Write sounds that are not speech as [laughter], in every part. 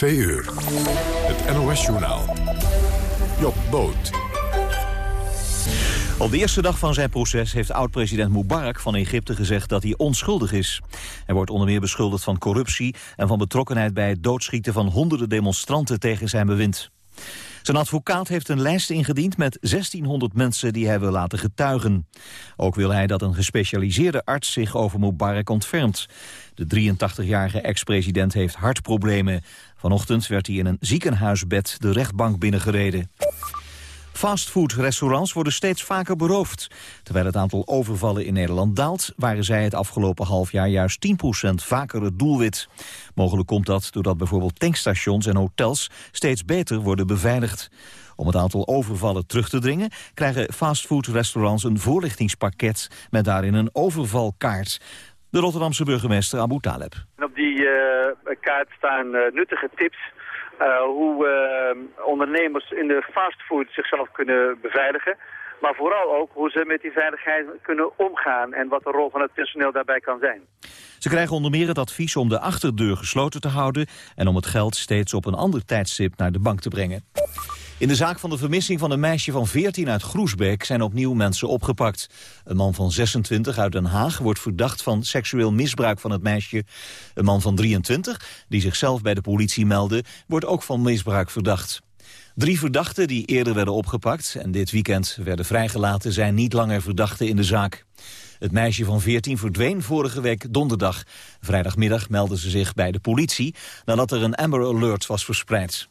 Twee uur. Het NOS-journaal. Job Boot. Op de eerste dag van zijn proces heeft oud-president Mubarak van Egypte gezegd dat hij onschuldig is. Hij wordt onder meer beschuldigd van corruptie en van betrokkenheid bij het doodschieten van honderden demonstranten tegen zijn bewind. Zijn advocaat heeft een lijst ingediend met 1600 mensen die hij wil laten getuigen. Ook wil hij dat een gespecialiseerde arts zich over Mubarak ontfermt. De 83-jarige ex-president heeft hartproblemen. Vanochtend werd hij in een ziekenhuisbed de rechtbank binnengereden. Fastfood-restaurants worden steeds vaker beroofd. Terwijl het aantal overvallen in Nederland daalt... waren zij het afgelopen half jaar juist 10% vaker het doelwit. Mogelijk komt dat doordat bijvoorbeeld tankstations en hotels... steeds beter worden beveiligd. Om het aantal overvallen terug te dringen... krijgen fastfood-restaurants een voorlichtingspakket... met daarin een overvalkaart. De Rotterdamse burgemeester Abu Taleb. En op die uh, kaart staan uh, nuttige tips uh, hoe ondernemers in de fastfood zichzelf kunnen beveiligen. Maar vooral ook hoe ze met die veiligheid kunnen omgaan en wat de rol van het personeel daarbij kan zijn. Ze krijgen onder meer het advies om de achterdeur gesloten te houden... en om het geld steeds op een ander tijdstip naar de bank te brengen. In de zaak van de vermissing van een meisje van 14 uit Groesbeek zijn opnieuw mensen opgepakt. Een man van 26 uit Den Haag wordt verdacht van seksueel misbruik van het meisje. Een man van 23, die zichzelf bij de politie meldde, wordt ook van misbruik verdacht. Drie verdachten die eerder werden opgepakt en dit weekend werden vrijgelaten zijn niet langer verdachten in de zaak. Het meisje van 14 verdween vorige week donderdag. Vrijdagmiddag meldde ze zich bij de politie nadat er een Amber Alert was verspreid.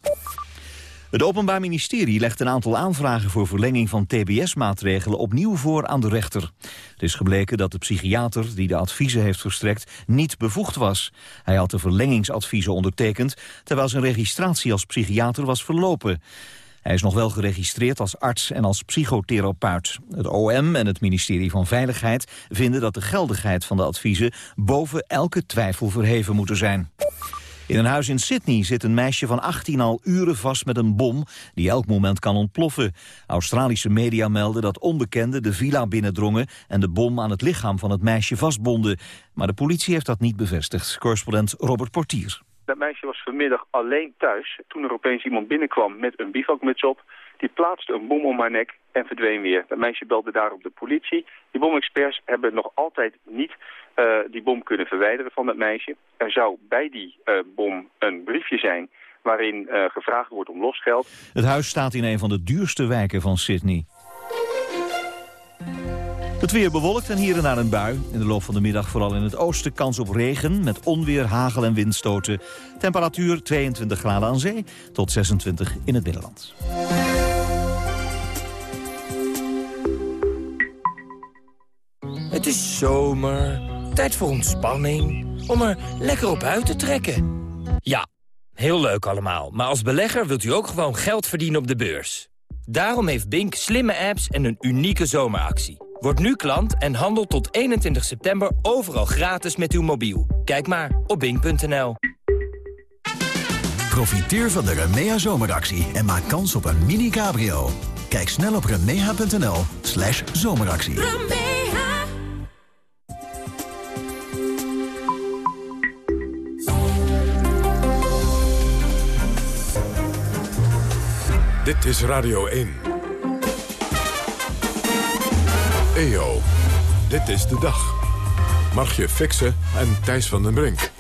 Het Openbaar Ministerie legt een aantal aanvragen voor verlenging van tbs-maatregelen opnieuw voor aan de rechter. Het is gebleken dat de psychiater die de adviezen heeft verstrekt niet bevoegd was. Hij had de verlengingsadviezen ondertekend terwijl zijn registratie als psychiater was verlopen. Hij is nog wel geregistreerd als arts en als psychotherapeut. Het OM en het ministerie van Veiligheid vinden dat de geldigheid van de adviezen boven elke twijfel verheven moeten zijn. In een huis in Sydney zit een meisje van 18 al uren vast met een bom die elk moment kan ontploffen. Australische media melden dat onbekenden de villa binnendrongen en de bom aan het lichaam van het meisje vastbonden. Maar de politie heeft dat niet bevestigd. Correspondent Robert Portier. Dat meisje was vanmiddag alleen thuis toen er opeens iemand binnenkwam met een bivakmuts op. Die plaatste een bom om haar nek en verdween weer. Dat meisje belde daarop de politie. Die bomexperts hebben nog altijd niet uh, die bom kunnen verwijderen van dat meisje. Er zou bij die uh, bom een briefje zijn waarin uh, gevraagd wordt om losgeld. Het huis staat in een van de duurste wijken van Sydney. Het weer bewolkt en hier en daar een bui. In de loop van de middag vooral in het oosten kans op regen... met onweer, hagel en windstoten. Temperatuur 22 graden aan zee tot 26 in het binnenland. Het is zomer, tijd voor ontspanning, om er lekker op uit te trekken. Ja, heel leuk allemaal, maar als belegger wilt u ook gewoon geld verdienen op de beurs. Daarom heeft Bink slimme apps en een unieke zomeractie. Word nu klant en handel tot 21 september overal gratis met uw mobiel. Kijk maar op bink.nl. Profiteer van de Remea zomeractie en maak kans op een mini-cabrio. Kijk snel op remea.nl slash zomeractie. Dit is Radio 1. EO, dit is de dag. Margje Fixen en Thijs van den Brink.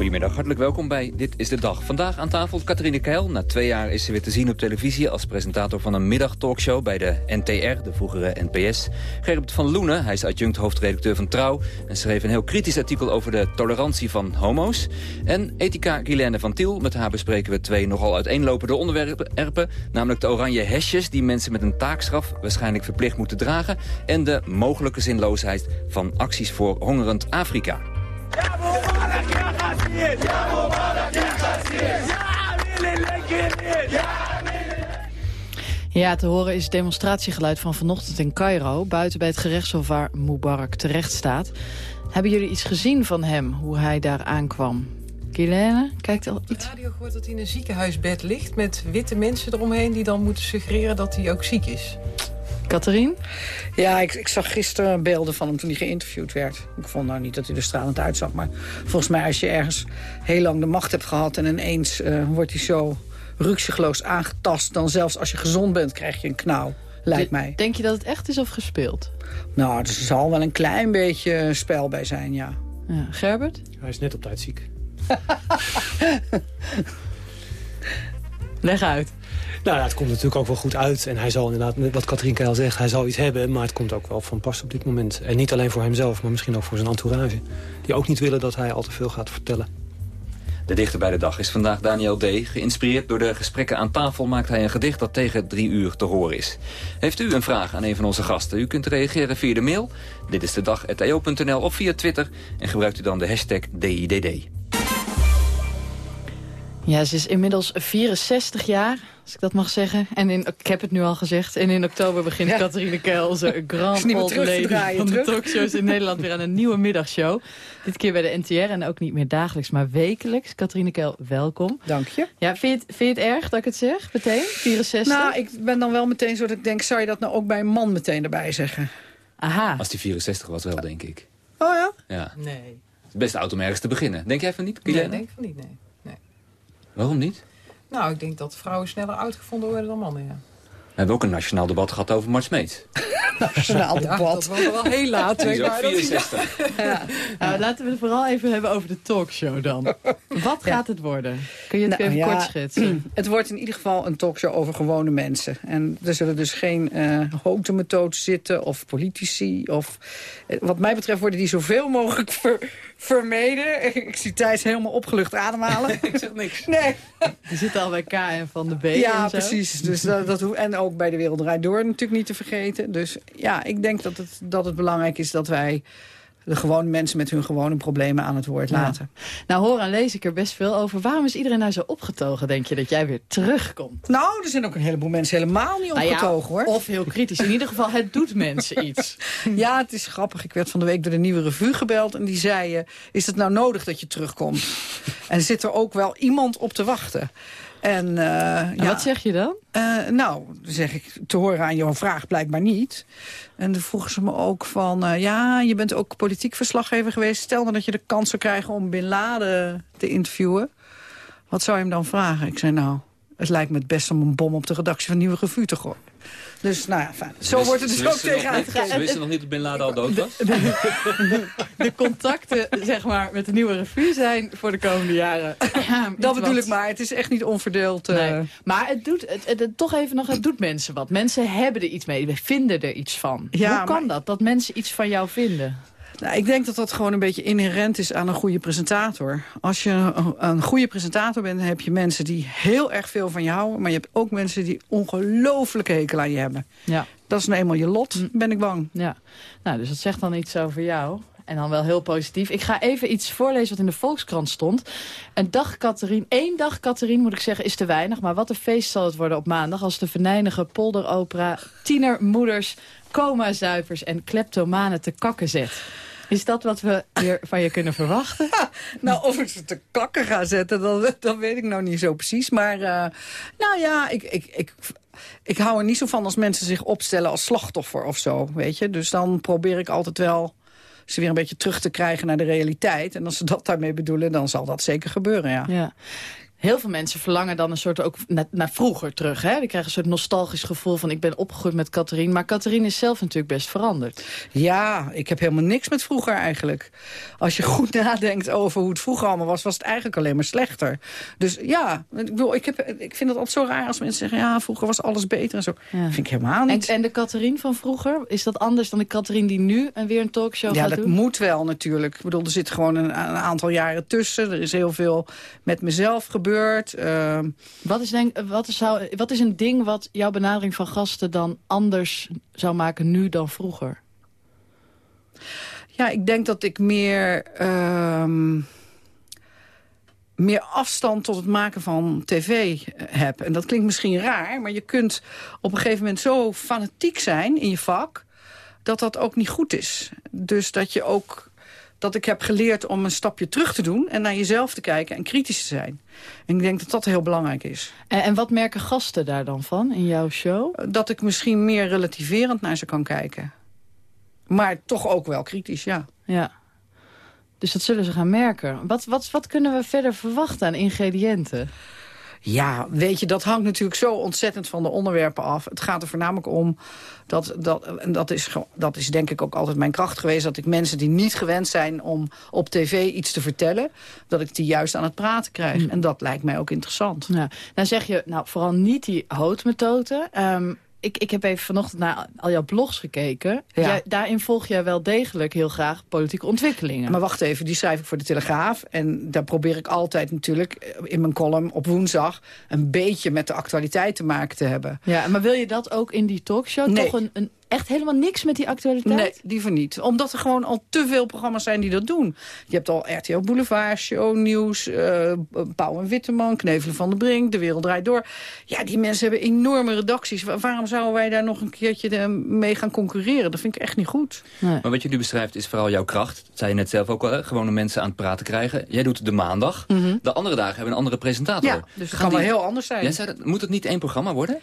Goedemiddag, hartelijk welkom bij Dit is de Dag. Vandaag aan tafel Catharine Keil. Na twee jaar is ze weer te zien op televisie als presentator van een middagtalkshow bij de NTR, de vroegere NPS. Gerrit van Loenen, hij is adjunct hoofdredacteur van Trouw en schreef een heel kritisch artikel over de tolerantie van homo's. En ethica Guilaine van Tiel, met haar bespreken we twee nogal uiteenlopende onderwerpen, namelijk de oranje hesjes die mensen met een taakstraf waarschijnlijk verplicht moeten dragen en de mogelijke zinloosheid van acties voor hongerend Afrika. Te horen is het demonstratiegeluid van vanochtend in Cairo... buiten bij het gerechtshof waar Mubarak terecht staat. Hebben jullie iets gezien van hem, hoe hij daar aankwam? Guylaine, kijkt al iets? De radio gehoord dat hij in een ziekenhuisbed ligt... met witte mensen eromheen die dan moeten suggereren dat hij ook ziek is. Catherine? Ja, ik, ik zag gisteren beelden van hem toen hij geïnterviewd werd. Ik vond nou niet dat hij er stralend uitzag. Maar volgens mij als je ergens heel lang de macht hebt gehad... en ineens uh, wordt hij zo ruksigloos aangetast... dan zelfs als je gezond bent krijg je een knauw, lijkt mij. Denk je dat het echt is of gespeeld? Nou, er zal wel een klein beetje spel bij zijn, ja. ja. Gerbert? Hij is net op tijd ziek. [laughs] Leg uit. Nou ja, het komt natuurlijk ook wel goed uit. En hij zal inderdaad, wat Katrien Keil zegt, hij zal iets hebben. Maar het komt ook wel van pas op dit moment. En niet alleen voor hemzelf, maar misschien ook voor zijn entourage. Die ook niet willen dat hij al te veel gaat vertellen. De dichter bij de dag is vandaag Daniel D. Geïnspireerd door de gesprekken aan tafel maakt hij een gedicht dat tegen drie uur te horen is. Heeft u een vraag aan een van onze gasten? U kunt reageren via de mail. Dit is de dag.eo.nl of via Twitter. En gebruikt u dan de hashtag DIDD. Ja, ze is inmiddels 64 jaar, als ik dat mag zeggen. En in, ik heb het nu al gezegd. En in oktober begint ja. Catharine Keil, onze [laughs] grand old lady van de talkshows in Nederland... weer aan een nieuwe middagshow. Dit keer bij de NTR en ook niet meer dagelijks, maar wekelijks. Catharine Keil, welkom. Dank je. Ja, vind je, het, vind je het erg dat ik het zeg, meteen? 64? Nou, ik ben dan wel meteen zo dat ik denk... zou je dat nou ook bij een man meteen erbij zeggen? Aha. Als die 64 was wel, denk ik. Oh ja? Ja. Nee. Het is best oud om ergens te beginnen. Denk jij van niet? Nee, denk van niet, nee. Waarom niet? Nou, ik denk dat vrouwen sneller uitgevonden worden dan mannen, ja. We hebben ook een nationaal debat gehad over Mart Smeet. [laughs] nationaal debat. Ja, dat was wel heel laat. Die is ook 64. [laughs] Ja. Nou, laten we het vooral even hebben over de talkshow dan. Wat gaat het worden? Kun je het nou, even kort schetsen? [clears throat] Het wordt in ieder geval een talkshow over gewone mensen. En er zullen dus geen uh, houten methodes zitten of politici. Of, eh, wat mij betreft worden die zoveel mogelijk ver, vermeden. Ik zie Thijs helemaal opgelucht ademhalen. [laughs] ik zeg niks. Nee. Die zitten al bij K en Van de B Ja, en precies. Dus dat, dat, en ook bij de Wereld Draait Door natuurlijk niet te vergeten. Dus ja, ik denk dat het, dat het belangrijk is dat wij de gewone mensen met hun gewone problemen aan het woord laten. Nou, hoor en lees ik er best veel over. Waarom is iedereen nou zo opgetogen, denk je, dat jij weer terugkomt? Nou, er zijn ook een heleboel mensen helemaal niet nou opgetogen, hoor. Of heel kritisch. In ieder geval, het doet mensen iets. [laughs] Ja, het is grappig. Ik werd van de week door de Nieuwe Revue gebeld... en die zei, is het nou nodig dat je terugkomt? [laughs] en zit er ook wel iemand op te wachten? En, uh, ja, wat zeg je dan? Uh, nou, zeg ik te horen aan jouw vraag blijkbaar niet. En toen vroegen ze me ook van... Uh, ja, je bent ook politiek verslaggever geweest. Stel dan nou dat je de kans zou krijgen om Bin Laden te interviewen. Wat zou je hem dan vragen? Ik zei nou, het lijkt me het best om een bom op de redactie van Nieuwe Revue te gooien. Dus nou ja, fijn. Zo wordt het dus ook tegenaan gegeven. Ze wisten nog niet dat Bin Laden al dood was? De, contacten zeg maar, met de nieuwe revue zijn voor de komende jaren. [clears throat] dat bedoel ik maar. Het is echt niet onverdeeld. Uh... Nee. Maar het doet, het, het, toch even nog, het doet mensen wat. Mensen hebben er iets mee. We vinden er iets van. Ja, Hoe kan maar... dat? Dat mensen iets van jou vinden? Nou, ik denk dat dat gewoon een beetje inherent is aan een goede presentator. Als je een goede presentator bent, dan heb je mensen die heel erg veel van je houden. Maar je hebt ook mensen die ongelooflijke hekel aan je hebben. Ja. Dat is nou eenmaal je lot, mm. ben ik bang. Ja. Nou, dus dat zegt dan iets over jou. En dan wel heel positief. Ik ga even iets voorlezen wat in de Volkskrant stond. Een dag Catherine, één dag Catherine moet ik zeggen, is te weinig. Maar wat een feest zal het worden op maandag... als de venijnige polderopera tienermoeders, coma-zuivers en kleptomanen te kakken zet. Is dat wat we hier van je kunnen verwachten? [laughs] nou, of ik ze te kakken ga zetten, dat, dat weet ik nou niet zo precies. Maar uh, nou ja, ik, ik, ik, ik hou er niet zo van als mensen zich opstellen als slachtoffer of zo, weet je. Dus dan probeer ik altijd wel ze weer een beetje terug te krijgen naar de realiteit. En als ze dat daarmee bedoelen, dan zal dat zeker gebeuren, ja. ja. Heel veel mensen verlangen dan een soort ook naar, naar vroeger terug. Hè? Die krijgen een soort nostalgisch gevoel van ik ben opgegroeid met Catherine. Maar Catherine is zelf natuurlijk best veranderd. Ja, ik heb helemaal niks met vroeger eigenlijk. Als je goed nadenkt over hoe het vroeger allemaal was, was het eigenlijk alleen maar slechter. Dus ja, ik, bedoel, ik, heb, ik vind het altijd zo raar als mensen zeggen ja, vroeger was alles beter en zo. Ja. vind ik helemaal niet. En, en de Catherine van vroeger, is dat anders dan de Catherine die nu en weer een talkshow ja, gaat doen? Ja, dat moet wel natuurlijk. Ik bedoel, er zit gewoon een, een aantal jaren tussen. Er is heel veel met mezelf gebeurd Ehm, wat, is denk, wat, is, zou, wat is een ding wat jouw benadering van gasten dan anders zou maken nu dan vroeger? Ja, ik denk dat ik meer... Uh, meer afstand tot het maken van tv heb. En dat klinkt misschien raar, maar je kunt op een gegeven moment zo fanatiek zijn in je vak... dat dat ook niet goed is. Dus dat je ook dat ik heb geleerd om een stapje terug te doen... en naar jezelf te kijken en kritisch te zijn. En ik denk dat dat heel belangrijk is. En, en wat merken gasten daar dan van in jouw show? Dat ik misschien meer relativerend naar ze kan kijken. Maar toch ook wel kritisch, ja. Ja. Dus dat zullen ze gaan merken. Wat, wat, wat kunnen we verder verwachten aan ingrediënten? Ja, weet je, dat hangt natuurlijk zo ontzettend van de onderwerpen af. Het gaat er voornamelijk om, dat, dat, en dat is, dat is denk ik ook altijd mijn kracht geweest... dat ik mensen die niet gewend zijn om op tv iets te vertellen... dat ik die juist aan het praten krijg. Mm. En dat lijkt mij ook interessant. Ja. Nou zeg je, nou vooral niet die houtmethode. Ehm ik, ik heb even vanochtend naar al jouw blogs gekeken. Ja. Jij, daarin volg jij wel degelijk heel graag politieke ontwikkelingen. Maar wacht even, die schrijf ik voor de Telegraaf. En daar probeer ik altijd natuurlijk eh, in mijn column op woensdag... een beetje met de actualiteit te maken te hebben. Ja, maar wil je dat ook in die talkshow? Nee. Toch een, een, echt helemaal niks met die actualiteit? Nee, liever niet. Omdat er gewoon al te veel programma's zijn die dat doen. Je hebt al RTL Boulevard, Show Nieuws, eh Pauw en Witteman, Knevelen van de Brink, De Wereld Draait Door. Ja, die mensen hebben enorme redacties. Wa- waarom zouden wij daar nog een keertje eh, mee gaan concurreren? Dat vind ik echt niet goed. Maar wat je nu beschrijft is vooral jouw kracht. Dat zei je net zelf ook al, hè? gewone mensen aan het praten krijgen. Jij doet de maandag. De andere dagen hebben een andere presentator. Ja, dus Gaan kan wel die- heel anders zijn. Jij zei dat, moet het niet één programma worden?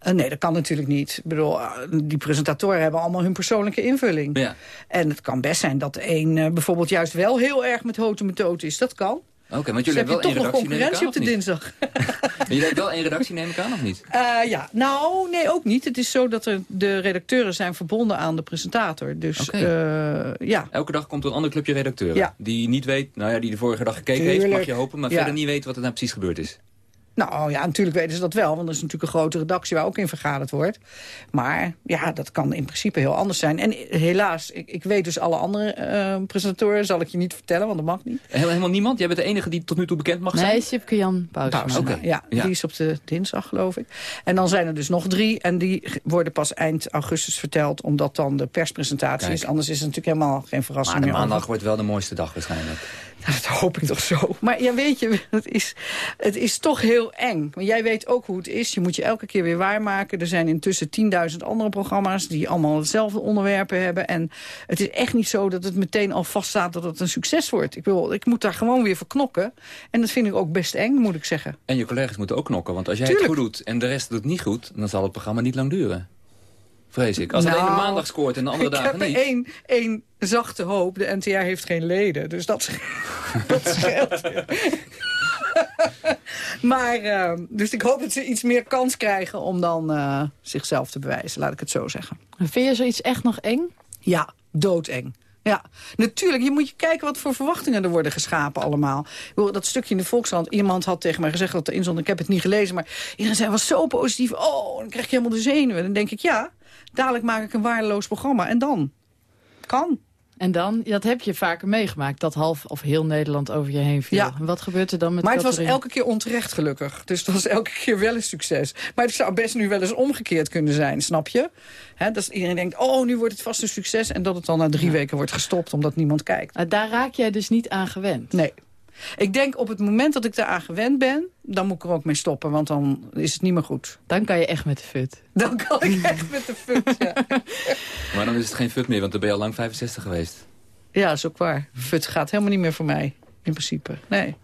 Eh, nee, dat kan natuurlijk niet. Ik bedoel, eh, die presentatoren hebben allemaal hun persoonlijke invulling. Ja. En het kan best zijn dat een eh, bijvoorbeeld juist wel heel erg met houten methode is. Dat kan. Oké, want Dus jullie hebben wel één nog redactie, neem ik aan, op de dinsdag. [laughs] Jullie hebben wel één redactie, neem ik aan, of niet? Ja, nou, nee, ook niet. Het is zo dat er, de redacteuren zijn verbonden aan de presentator. Dus ja. Elke dag komt er een ander clubje redacteuren. Ja. Die niet weet, nou ja, die de vorige dag gekeken heeft, mag je hopen. Maar Ja. verder niet weet wat er nou precies gebeurd is. Nou ja, natuurlijk weten ze dat wel. Want er is natuurlijk een grote redactie waar ook in vergaderd wordt. Maar ja, dat kan in principe heel anders zijn. En helaas, ik, ik weet dus alle andere eh, presentatoren. Zal ik je niet vertellen, want dat mag niet. Helemaal niemand? Jij bent de enige die tot nu toe bekend mag zijn? Nee, Sipke Jan. Pausema, Oké. ja, Ja. die is op de dinsdag, geloof ik. En dan zijn er dus nog drie. En die worden pas eind augustus verteld. Omdat dan de perspresentatie Kijk. is. Anders is het natuurlijk helemaal geen verrassing Maar de meer. maandag wordt wel de mooiste dag waarschijnlijk. Ja, [laughs] dat hoop ik toch zo. Maar ja, weet je, het is, het is toch heel eng. Want jij weet ook hoe het is. Je moet je elke keer weer waarmaken. Er zijn intussen 10.000 andere programma's... die allemaal hetzelfde onderwerpen hebben. En het is echt niet zo dat het meteen al vaststaat dat het een succes wordt. Ik, wil, ik moet daar gewoon weer voor knokken. En dat vind ik ook best eng, moet ik zeggen. En je collega's moeten ook knokken. Want als jij Tuurlijk. het goed doet en de rest doet het niet goed... dan zal het programma niet lang duren. Vrees ik. Als Nou, alleen de maandag scoort en de andere ik dagen heb niet. één, één zachte hoop. De NTR heeft geen leden. Dus dat, [laughs] dat scheelt. maar, eh, dus ik hoop dat ze iets meer kans krijgen om dan eh, zichzelf te bewijzen. Laat ik het zo zeggen. Vind je zoiets echt nog eng? Ja, doodeng. Ja, natuurlijk. Je moet je kijken wat voor verwachtingen er worden geschapen allemaal. Ik Dat stukje in de Volkskrant. Iemand had tegen mij gezegd dat erin stond. Ik heb het niet gelezen, maar iedereen zei, was zo positief. Oh, dan krijg je helemaal de zenuwen. Dan denk ik, ja, dadelijk maak ik een waardeloos programma. En dan? Kan. En dan, dat heb je vaker meegemaakt, dat half of heel Nederland over je heen viel. Ja. En wat gebeurt er dan met Maar het was elke keer onterecht gelukkig. Dus het was elke keer wel een succes. Maar het zou best nu wel eens omgekeerd kunnen zijn, snap je? Hè, dat iedereen denkt, oh, nu wordt het vast een succes. En dat het dan na drie weken wordt gestopt omdat niemand kijkt. Daar raak jij dus niet aan gewend. Nee. Ik denk op het moment dat ik daaraan gewend ben, dan moet ik er ook mee stoppen. Want dan is het niet meer goed. Dan kan je echt met de fut. Dan kan ik [laughs] echt met de fut, ja. [laughs] Maar dan is het geen fut meer, want dan ben je al lang 65 geweest. Ja, dat is ook waar. Fut gaat helemaal niet meer voor mij, in principe. Nee.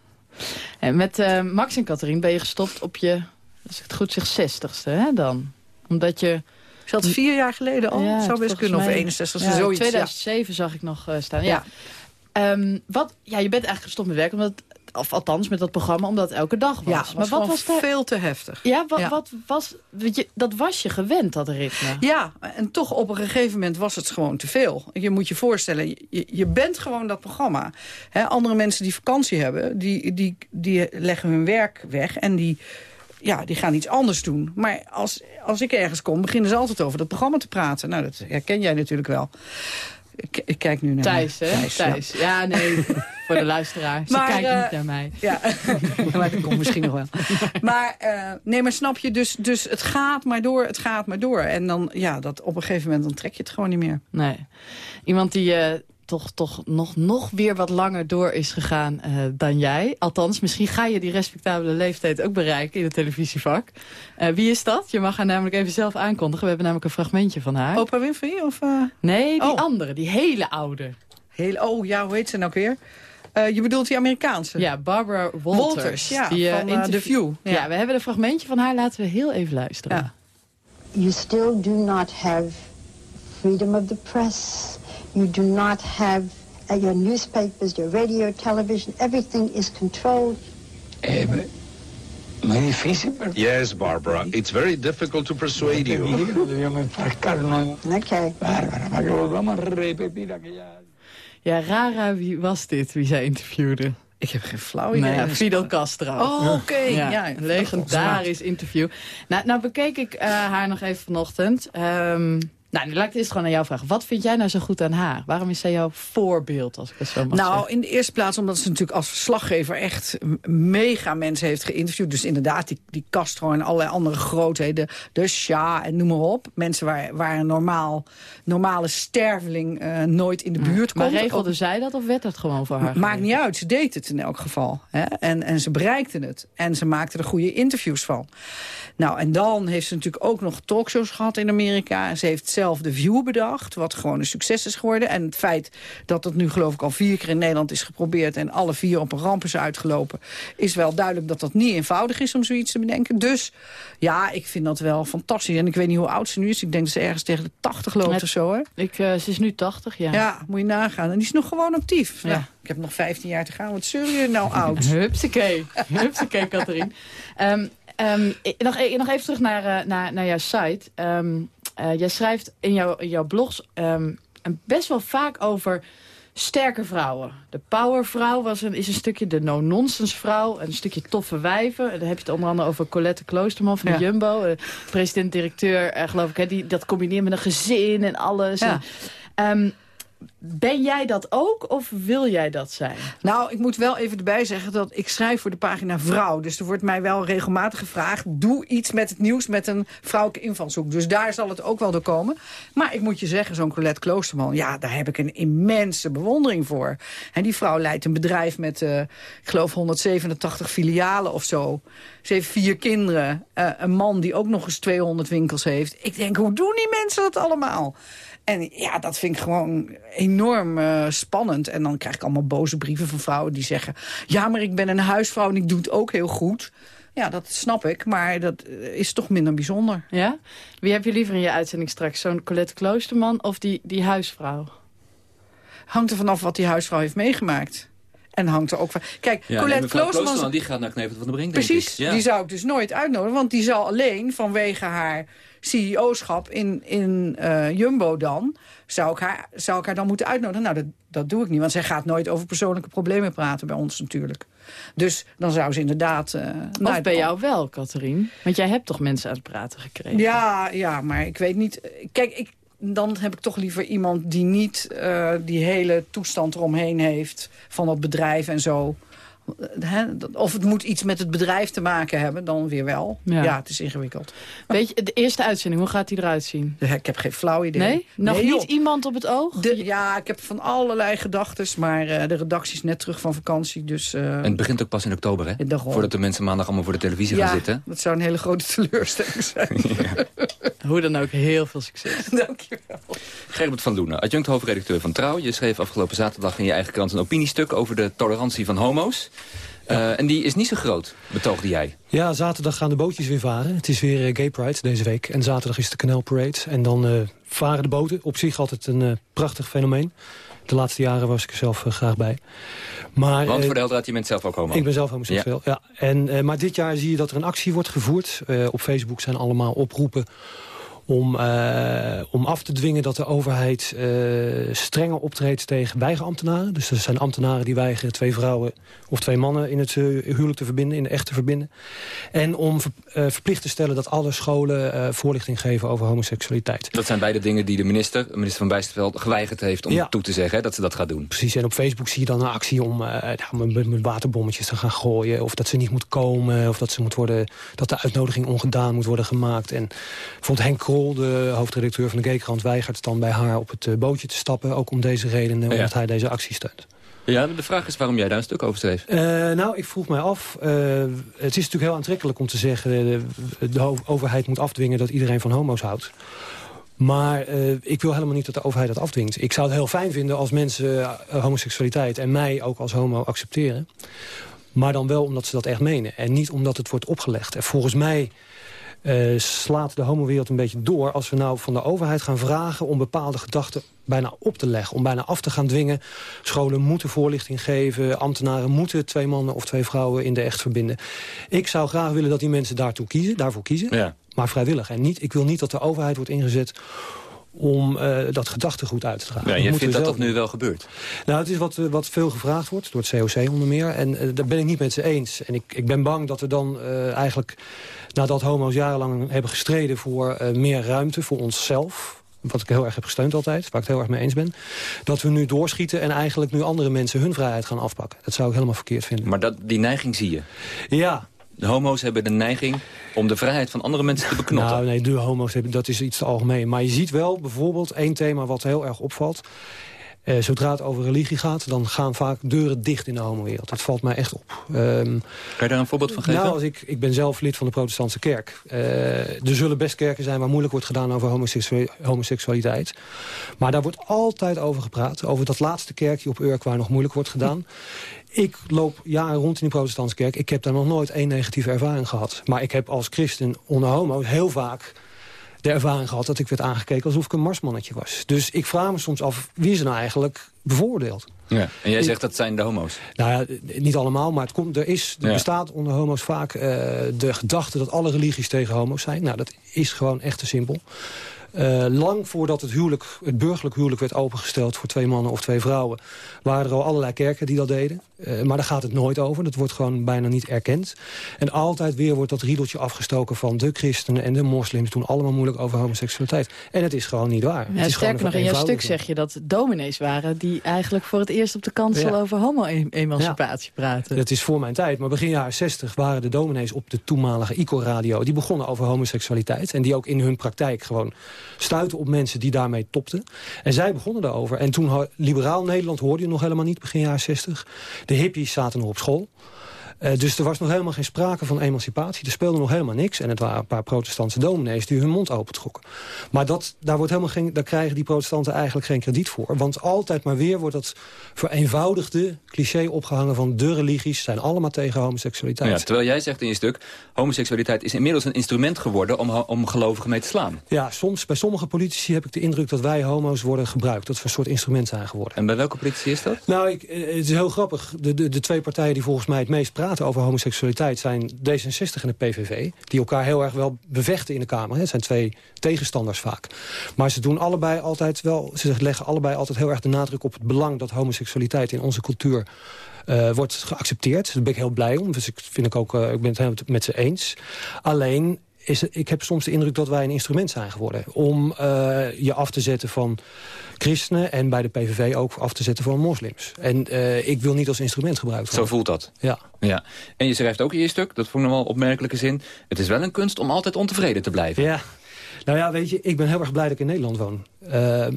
En met eh, Max en Catherine ben je gestopt op je, als ik het goed zeg, zestigste, hè dan? Omdat je... Is dat vier jaar geleden al? Ja, zou best kunnen, of mij- 61 ja, zoiets. 2007 zag ik nog eh, staan. Ja. Ehm, wat, ja, je bent eigenlijk gestopt met werken, omdat, of althans met dat programma, omdat het elke dag was. Ja, was maar wat was daar... veel te heftig. Ja, wat, Ja. wat was... Je, dat was je gewend, dat ritme. Ja, en toch op een gegeven moment was het gewoon te veel. Je moet je voorstellen, je, je bent gewoon dat programma. Andere mensen die vakantie hebben, die, die, die leggen hun werk weg... en die, ja, die gaan iets anders doen. Maar als, als ik ergens kom, beginnen ze altijd over dat programma te praten. Nou, dat herken jij natuurlijk wel. Ik, ik kijk nu naar Thijs, hè? Thijs, Thijs. ja. Ja. nee, [laughs] voor de luisteraar. Ze Maar, kijkt eh, niet naar mij. Ja, [laughs] maar dat komt misschien nog wel. Maar, eh, nee, maar snap je, dus, dus het gaat maar door, het gaat maar door. En dan, ja, dat op een gegeven moment, dan trek je het gewoon niet meer. Nee. Iemand die eh, toch, toch nog, nog weer wat langer door is gegaan eh, dan jij. Althans, misschien ga je die respectabele leeftijd ook bereiken in het televisievak. Eh, wie is dat? Je mag haar namelijk even zelf aankondigen. We hebben namelijk een fragmentje van haar. Oprah Winfrey? Of, eh, Nee, die Oh. andere, die hele oude. Heel, oh ja, hoe heet ze nou weer? Uh, je bedoelt die Amerikaanse? Ja, Barbara Walters. Walters ja, die, van uh, The View. Ja. ja. we hebben een fragmentje van haar. Laten we heel even luisteren. Ja. You still do not have freedom of the press. You do not have uh, your newspapers, your radio, television. Everything is controlled. Eh, difícil. Yes, Barbara. It's very difficult to persuade you. Okay. Ja, Rara, wie was dit, wie zij interviewde? Ik heb geen flauw idee. Nee, Fidel Castro. Oh, oké. Okay. Ja, ja, legendarisch interview. Nou, nou bekeek ik uh, haar nog even vanochtend. Um, nou, nu laat ik het eerst gewoon aan jou vragen. Wat vind jij nou zo goed aan haar? Waarom is zij jouw voorbeeld, als ik het zo mag nou, zeggen? in de eerste plaats omdat ze natuurlijk als verslaggever echt mega mensen heeft geïnterviewd. Dus inderdaad, die, die Castro en allerlei andere grootheden. De Shah en noem maar op. Mensen waar, waar een normaal, normale sterveling uh, nooit in de buurt maar komt. Maar regelde Ook, zij dat of werd dat gewoon voor haar? Maakt niet uit, ze deed het in elk geval. Hè? En, en ze bereikte het. En ze maakte er goede interviews van. Nou, en dan heeft ze natuurlijk ook nog talkshows gehad in Amerika. En ze heeft zelf de View bedacht, wat gewoon een succes is geworden. En het feit dat het nu geloof ik al vier keer in Nederland is geprobeerd... en alle vier op een ramp is uitgelopen... is wel duidelijk dat dat niet eenvoudig is om zoiets te bedenken. Dus ja, ik vind dat wel fantastisch. En ik weet niet hoe oud ze nu is. Ik denk dat ze ergens tegen de 80 loopt Net, of zo. Hè? Ik, uh, ze is nu 80, ja. Ja, moet je nagaan. En die is nog gewoon actief. Ja. ja ik heb nog 15 jaar te gaan. Wat zul je nou oud? [laughs] Hupsakee. Hupsakee, Catherine. Um, Um, nog, nog, even terug naar, uh, naar, naar jouw site. Um, uh, jij schrijft in, jou, in jouw blogs um, best wel vaak over sterke vrouwen. De powervrouw was een, is een stukje de no-nonsense vrouw. Een stukje toffe wijven. En dan heb je het onder andere over Colette Kloosterman van de ja. Jumbo. Uh, President-directeur, geloof ik. Hè, die dat combineert met een gezin en alles. Ja. En, ben jij dat ook of wil jij dat zijn? Nou, ik moet wel even erbij zeggen dat ik schrijf voor de pagina Vrouw. Dus er wordt mij wel regelmatig gevraagd... doe iets met het nieuws met een vrouwelijke invalshoek. Dus daar zal het ook wel door komen. Maar ik moet je zeggen, zo'n Colette Kloosterman... ja, daar heb ik een immense bewondering voor. En die vrouw leidt een bedrijf met, uh, ik geloof, 187 filialen of zo. Ze heeft vier kinderen. Uh, een man die ook nog eens 200 winkels heeft. Ik denk, hoe doen die mensen dat allemaal? En ja, dat vind ik gewoon enorm uh, spannend. En dan krijg ik allemaal boze brieven van vrouwen die zeggen... ja, maar ik ben een huisvrouw en ik doe het ook heel goed. Ja, dat snap ik, maar dat is toch minder bijzonder. Ja? Wie heb je liever in je uitzending straks? Zo'n Colette Kloosterman of die, die huisvrouw? Hangt er vanaf wat die huisvrouw heeft meegemaakt. En hangt er ook van... Kijk, ja, Colette. Kloosterman... die gaat naar Knevel van de Brink, Precies, ja. die zou ik dus nooit uitnodigen. Want die zal alleen vanwege haar CEO-schap in, in uh, Jumbo dan... Zou ik, haar, zou ik haar dan moeten uitnodigen? Nou, dat, dat doe ik niet, want zij gaat nooit over persoonlijke problemen praten bij ons natuurlijk. Dus dan zou ze inderdaad... Uh, of bij jou wel, Catherine? Want jij hebt toch mensen aan het praten gekregen? Ja, ja maar ik weet niet... Kijk, ik, dan heb ik toch liever iemand die niet uh, die hele toestand eromheen heeft... van dat bedrijf en zo. He, of het moet iets met het bedrijf te maken hebben, dan weer wel. Ja, ja het is ingewikkeld. Weet je, de eerste uitzending, hoe gaat die eruit zien? Ik heb geen flauw idee. Nee? Nog nee, niet iemand op het oog? De, ja, ik heb van allerlei gedachten, maar uh, de redactie is net terug van vakantie. Dus, uh, en het begint ook pas in oktober, hè? Voordat de mensen maandag allemaal voor de televisie ja, gaan zitten. dat zou een hele grote [laughs] teleurstelling zijn. [laughs] Hoe dan ook, heel veel succes. [laughs] Dankjewel. Gerbert van Loenen, adjunct hoofdredacteur van Trouw. Je schreef afgelopen zaterdag in je eigen krant een opiniestuk over de tolerantie van homo's. Uh, en die is niet zo groot, betoogde jij. Ja, zaterdag gaan de bootjes weer varen. Het is weer uh, Gay Pride deze week. En zaterdag is de Canal Parade. En dan uh, varen de boten. Op zich altijd een prachtig fenomeen. De laatste jaren was ik er zelf graag bij. Maar, Want voor de helderheid, je bent zelf ook homo. Ik ben zelf homoseksueel, ja. ja. En, maar dit jaar zie je dat er een actie wordt gevoerd. op Facebook zijn allemaal oproepen om, uh, om af te dwingen dat de overheid uh, strenger optreedt tegen weigerambtenaren. Dus er zijn ambtenaren die weigeren twee vrouwen of twee mannen in het uh, huwelijk te verbinden, in de echt te verbinden. En om ver, verplicht te stellen dat alle scholen voorlichting geven over homoseksualiteit. Dat zijn beide dingen die de minister, minister van Bijsterveld, geweigerd heeft om ja. toe te zeggen hè, dat ze dat gaat doen. Precies, en op Facebook zie je dan een actie om met, met waterbommetjes te gaan gooien. Of dat ze niet moet komen, of dat, ze moet worden, dat de uitnodiging ongedaan moet worden gemaakt. En bijvoorbeeld Henk Krol, de hoofdredacteur van de Gaykrant, weigert dan bij haar op het bootje te stappen. Ook om deze reden, omdat hij deze actie steunt. Ja, de vraag is waarom jij daar een stuk over schreef. Uh, nou, ik vroeg mij af. Uh, het is natuurlijk heel aantrekkelijk om te zeggen... de, de overheid moet afdwingen dat iedereen van homo's houdt. Maar eh, ik wil helemaal niet dat de overheid dat afdwingt. Ik zou het heel fijn vinden als mensen eh, homoseksualiteit... en mij ook als homo accepteren. Maar dan wel omdat ze dat echt menen. En niet omdat het wordt opgelegd. En volgens mij uh, slaat de homowereld een beetje door... als we nou van de overheid gaan vragen om bepaalde gedachten bijna op te leggen. Om bijna af te gaan dwingen. Scholen moeten voorlichting geven. Ambtenaren moeten twee mannen of twee vrouwen in de echt verbinden. Ik zou graag willen dat die mensen daartoe kiezen, daarvoor kiezen. Ja. Maar vrijwillig. En niet, ik wil niet dat de overheid wordt ingezet om uh, dat gedachtegoed uit te dragen. Ja, je vindt dat dat nu wel gebeurt? Nou, het is wat, wat veel gevraagd wordt, door het COC onder meer. En uh, daar ben ik niet met ze eens. En ik, ik ben bang dat er dan uh, eigenlijk, nadat homo's jarenlang hebben gestreden... voor meer ruimte voor onszelf, wat ik heel erg heb gesteund altijd, waar ik het heel erg mee eens ben... dat we nu doorschieten en eigenlijk nu andere mensen hun vrijheid gaan afpakken. Dat zou ik helemaal verkeerd vinden. Maar dat, die neiging zie je? Ja, de homo's hebben de neiging om de vrijheid van andere mensen te beknotten. Nou, nee, de homo's hebben, dat is iets te algemeen. Maar je ziet wel bijvoorbeeld één thema wat heel erg opvalt. Uh, zodra het over religie gaat, dan gaan vaak deuren dicht in de homowereld. Dat valt mij echt op. Um, kan je daar een voorbeeld van geven? Nou, als ik, ik ben zelf lid van de protestantse kerk. Uh, er zullen best kerken zijn waar moeilijk wordt gedaan over homoseksualiteit. Maar daar wordt altijd over gepraat. Over dat laatste kerkje op Urk waar nog moeilijk wordt gedaan. Ik loop jaren rond in die protestantse kerk. Ik heb daar nog nooit één negatieve ervaring gehad. Maar ik heb als christen onder homo's heel vaak de ervaring gehad... dat ik werd aangekeken alsof ik een marsmannetje was. Dus ik vraag me soms af, wie is er nou eigenlijk bevoordeeld? Ja. En jij zegt dat zijn de homo's? Nou ja, niet allemaal, maar het komt, er, is, er Ja. bestaat onder homo's vaak uh, de gedachte... dat alle religies tegen homo's zijn. Nou, dat is gewoon echt te simpel. Uh, lang voordat het, huwelijk, het burgerlijk huwelijk werd opengesteld... voor twee mannen of twee vrouwen... waren er al allerlei kerken die dat deden. Uh, maar daar gaat het nooit over. Dat wordt gewoon bijna niet erkend. En altijd weer wordt dat riedeltje afgestoken van de christenen en de moslims... doen allemaal moeilijk over homoseksualiteit. En het is gewoon niet waar. Ja, het is sterker nog, in jouw stuk zeg je dat dominees waren... die eigenlijk voor het eerst op de kansel Ja. over homo-emancipatie praten. Dat is voor mijn tijd. Maar begin jaren 60 waren de dominees op de toenmalige ICO-radio... die begonnen over homoseksualiteit. En die ook in hun praktijk gewoon stuiten op mensen die daarmee topten. En zij begonnen daarover. En toen liberaal Nederland hoorde je nog helemaal niet, begin jaren 60. De hippies zaten nog op school. Eh, dus er was nog helemaal geen sprake van emancipatie. Er speelde nog helemaal niks. En het waren een paar protestantse dominees die hun mond opentrokken. Maar dat, daar, wordt helemaal geen, daar krijgen die protestanten eigenlijk geen krediet voor. Want altijd maar weer wordt dat vereenvoudigde cliché opgehangen van... de religies zijn allemaal tegen homoseksualiteit. Ja, terwijl jij zegt in je stuk... homoseksualiteit is inmiddels een instrument geworden om, om gelovigen mee te slaan. Ja, soms bij sommige politici heb ik de indruk dat wij homo's worden gebruikt. Dat we een soort instrument zijn geworden. En bij welke politici is dat? Nou, ik, eh, het is heel grappig. De, de, de twee partijen die volgens mij het meest praten over homoseksualiteit... zijn D66 en de PVV. Die elkaar heel erg wel bevechten in de Kamer. Het zijn twee tegenstanders vaak. Maar ze doen allebei altijd wel... ze leggen allebei altijd heel erg de nadruk op het belang... dat homoseksualiteit in onze cultuur eh, wordt geaccepteerd. Daar ben ik heel blij om. Dus ik, vind ik, ook, eh, ik ben het helemaal met ze eens. Alleen... Is, ik heb soms de indruk dat wij een instrument zijn geworden... om eh, je af te zetten van christenen... en bij de PVV ook af te zetten van moslims. En eh, ik wil niet als instrument gebruikt Zo worden. voelt dat. Ja. Ja. En je schrijft ook in je stuk, dat vond ik nog wel opmerkelijke zin... het is wel een kunst om altijd ontevreden te blijven. Ja. Nou ja, weet je, ik ben heel erg blij dat ik in Nederland woon. Ehm,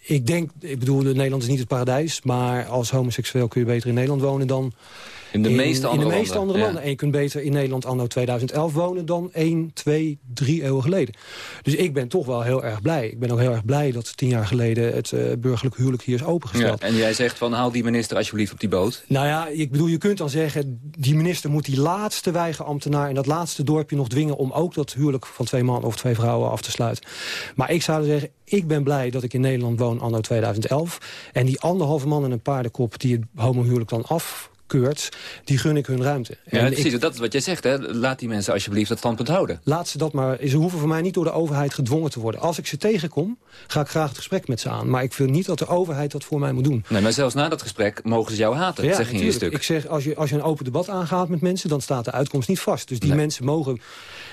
ik denk, ik bedoel, Nederland is niet het paradijs... maar als homoseksueel kun je beter in Nederland wonen dan... In de meeste andere in de meeste landen, andere ja. landen. En je kunt beter in Nederland anno 2011 wonen dan 1, 2, 3 eeuwen geleden. Dus ik ben toch wel heel erg blij. Ik ben ook heel erg blij dat tien jaar geleden het eh, burgerlijk huwelijk hier is Ja, opengesteld. en jij zegt van haal die minister alsjeblieft op die boot. Nou ja, ik bedoel, je kunt dan zeggen... die minister moet die laatste weigerambtenaar in dat laatste dorpje nog dwingen... om ook dat huwelijk van twee mannen of twee vrouwen af te sluiten. Maar ik zou zeggen, ik ben blij dat ik in Nederland woon anno 2011. En die anderhalve man en een paardenkop die het homohuwelijk dan die gun ik hun ruimte. Ja, En precies, ik- dat is wat jij zegt. Hè? Laat die mensen alsjeblieft dat standpunt houden. Laat ze dat maar. Ze hoeven voor mij niet door de overheid gedwongen te worden. Als ik ze tegenkom, ga ik graag het gesprek met ze aan. Maar ik vind niet dat de overheid dat voor mij moet doen. Nee, maar zelfs na dat gesprek mogen ze jou haten, zeg je in je stuk. Ik zeg, als je, als je een open debat aangaat met mensen... dan staat de uitkomst niet vast. Dus die, mensen, mogen,